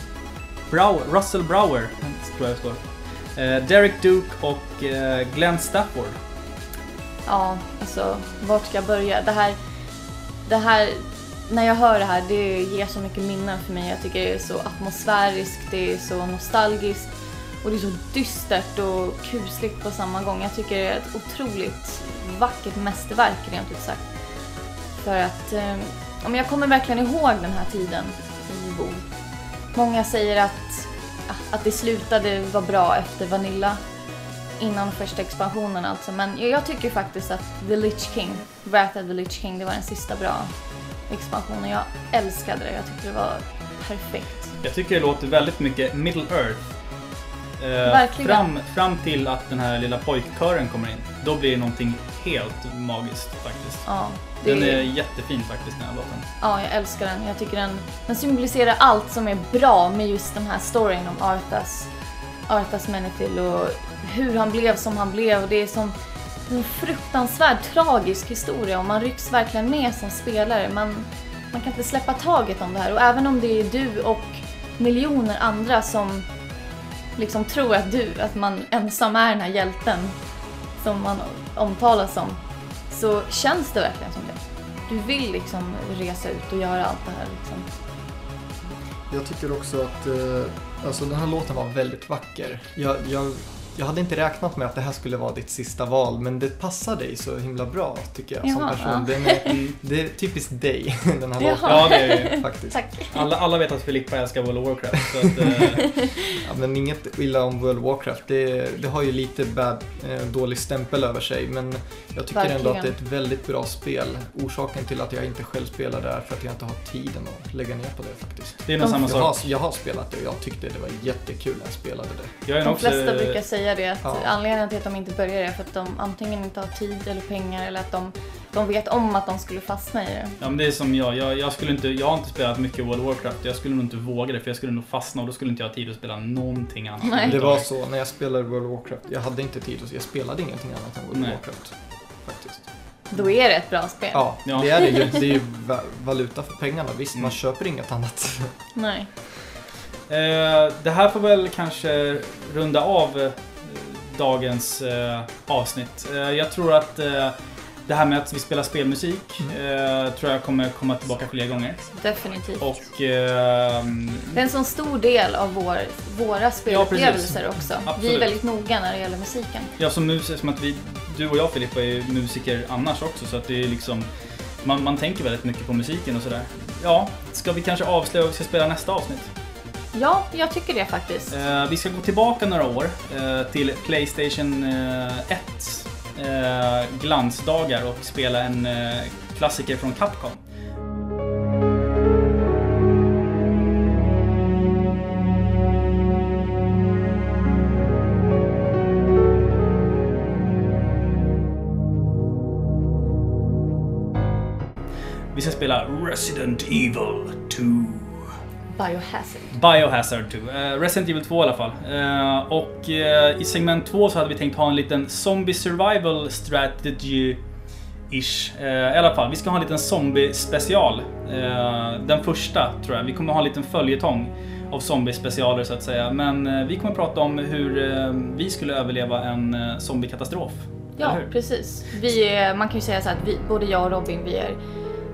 Brower, Russell Brower, tror jag det står. Eh, Derek Duke och Glenn Stafford. Ja, alltså vart ska jag börja? Det här, det här, när jag hör det här, det ger så mycket minnen för mig. Jag tycker det är så atmosfäriskt, det är så nostalgiskt och det är så dystert och kusligt på samma gång. Jag tycker det är ett otroligt vackert mästerverk rent ut sagt. För att eh, men jag kommer verkligen ihåg den här tiden i WoW. Många säger att, att det slutade vara bra efter Vanilla innan första expansionen alltså. Men jag, jag tycker faktiskt att The Lich King, Wrath of the Lich King, det var den sista bra expansionen. Jag älskade det. Jag tyckte det var perfekt. Jag tycker det låter väldigt mycket Middle Earth. Eh, Verkligen. fram, fram till att den här lilla pojkkören kommer in. Då blir det någonting helt magiskt faktiskt. Ja, det Den är jättefin faktiskt den här låten. Ja, jag älskar den. Jag tycker den, den symboliserar allt som är bra med just den här storyn om Arthas, Arthas Menethil och hur han blev som han blev. Och det är som en fruktansvärd tragisk historia och man rycks verkligen med som spelare. Man, man kan inte släppa taget om det här och även om det är du och miljoner andra som liksom tror att du, att man ensam är den här hjälten som man omtalas som, så känns det verkligen som det. Du vill liksom resa ut och göra allt det här liksom. Jag tycker också att eh, alltså den här låten var väldigt vacker. Jag, jag, jag hade inte räknat med att det här skulle vara ditt sista val men det passar dig så himla bra tycker jag som Jaha, person. ja. Är, det är typiskt dig den här låten. Ja, det är, Faktiskt. Tack. alla, alla vet att Filippa älskar World of Warcraft. Så att, eh, Ja, men inget illa om World of Warcraft. Det, det har ju lite bad, eh, dålig stämpel över sig men jag tycker ändå att det är ett väldigt bra spel. Orsaken till att jag inte själv spelar det är för att jag inte har tiden att lägga ner på det faktiskt. det är nog samma Jag har, sak. jag har spelat det och jag tyckte det var jättekul när jag spelade det. Jag är De också, flesta brukar säga det att Ja. anledningen till att de inte börjar är för att de antingen inte har tid eller pengar eller att de, de vet om att de skulle fastna i det. Ja men det är som jag. jag. Jag skulle inte, jag har inte spelat mycket World of Warcraft. Jag skulle nog inte våga det för jag skulle nog fastna och då skulle inte jag ha tid att spela någonting annat. Nej. Det var så när jag spelade World of Warcraft. Jag hade inte tid och jag spelade ingenting annat än World Nej. of Warcraft. Faktiskt. Då är det ett bra spel. Ja, Ja. det är det ju. Det är ju va- valuta för pengarna. Visst, Mm. man köper inget annat. Nej. Eh, det här får väl kanske runda av eh, dagens eh, avsnitt. Eh, jag tror att eh, det här med att vi spelar spelmusik eh, tror jag kommer komma tillbaka fler gånger. Definitivt. Och ehm, Det är en sån stor del av vår, våra spelupplevelser Ja, också. Vi Absolut. är väldigt noga när det gäller musiken. jag som musiker, som att vi, du och jag Filippa är musiker annars också så att det är liksom man, man tänker väldigt mycket på musiken och sådär. Ja, ska vi kanske avslöja vad vi ska spela nästa avsnitt? Ja, jag tycker det faktiskt. Eh, vi ska gå tillbaka några år eh, till Playstation eh, 1 eh, glansdagar och spela en eh, klassiker från Capcom. Vi ska spela Resident Evil 2. Biohazard. Biohazard 2. Eh, Resident Evil 2 i alla fall. Eh, och eh, i segment 2 så hade vi tänkt ha en liten Zombie Survival Strategy Ish. Eh, I alla fall, vi ska ha en liten zombie special. Eh, den första tror jag. Vi kommer ha en liten följetong av zombie specialer så att säga. Men vi kommer prata om hur vi skulle överleva en eh, zombiekatastrof. Ja, precis. Vi är, man kan ju säga så här att vi, både jag och Robin, vi är,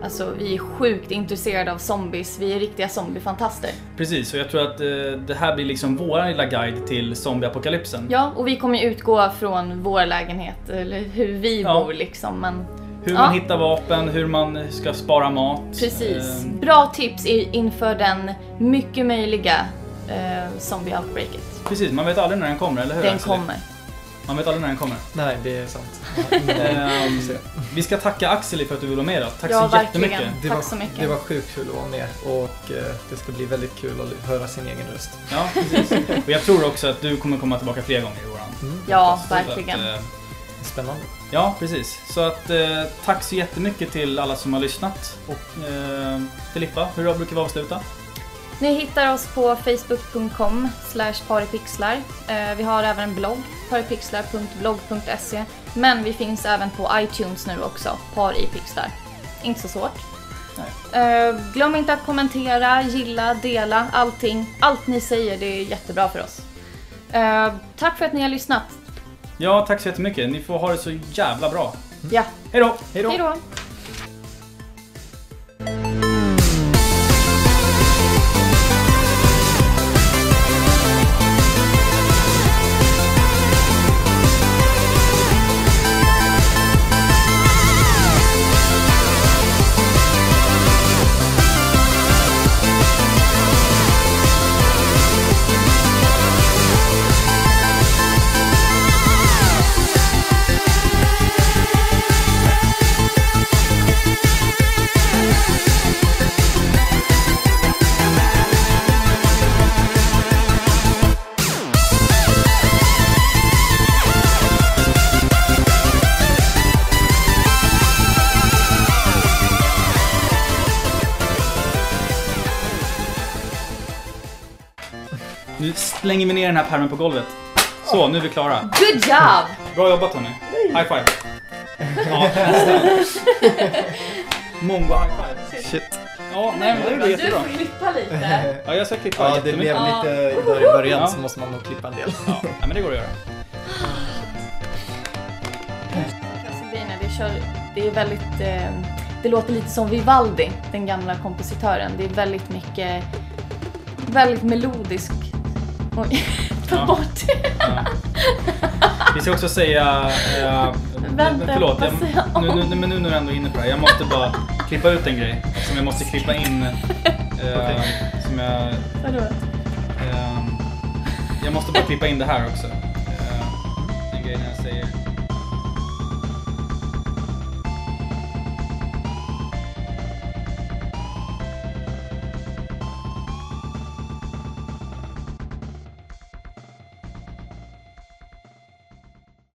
alltså, vi är sjukt intresserade av zombies. Vi är riktiga zombiefantaster. Precis, och jag tror att eh, det här blir liksom våran lilla guide till zombieapokalypsen. Ja, och vi kommer ju utgå från vår lägenhet, eller hur vi Ja. bor liksom. Men Hur Ja. man hittar vapen, hur man ska spara mat. precis. Eh, Bra tips inför den mycket möjliga eh, zombie-outbreaket. Precis, man vet aldrig när den kommer, eller hur? Den Axel? kommer. Man vet aldrig när den kommer. Nej, det är sant. Ehm, Vi ska tacka Axel för att du ville vara med idag. Tack Ja, så verkligen. jättemycket. Det Tack var, så mycket. Det var sjukt kul att vara med och eh, det ska bli väldigt kul att höra sin egen röst. Ja, precis. Och jag tror också att du kommer komma tillbaka fler gånger i våran Mm. Ja, att, verkligen. eh, Spännande. Ja, precis. Så att eh, tack så jättemycket till alla som har lyssnat. Och eh, Filippa, hur brukar vi avsluta? Ni hittar oss på facebook.com paripixlar. Eh, vi har även en blogg, paripixlar.blogg.se. Men vi finns även på iTunes nu också, par i pixlar. Inte så svårt. Eh, glöm inte att kommentera, gilla, dela, allting. Allt ni säger, det är jättebra för oss. Eh, tack för att ni har lyssnat. Ja, tack så jättemycket. Ni får ha det så jävla bra. Ja, Hej då! Hej då! Slänger vi ner den här pärmen på golvet. Så, nu är vi klara. Good job! Bra jobbat hörni. High five. Ja, Mongo high five. Shit. Ja, nej men det blev Du jättebra. får klippa lite. Ja, jag ska klippa Ja, det blev lite i början Ja. så måste man nog klippa en del. Ja, nej, men det går att göra. Castlevania, det, kör, det är väldigt... Eh, det låter lite som Vivaldi, den gamla kompositören. Det är väldigt mycket... Väldigt melodisk. Oj, ta Ja. bort det. Ja. Vi ska också säga... Eh, Vänta, förlåt, vad jag, nu, nu, men nu när du ändå är inne på det här. Jag måste bara klippa ut en grej som jag måste klippa in. Eh, som jag... Vadå? Eh, jag måste bara klippa in det här också. Eh, en grej när jag säger...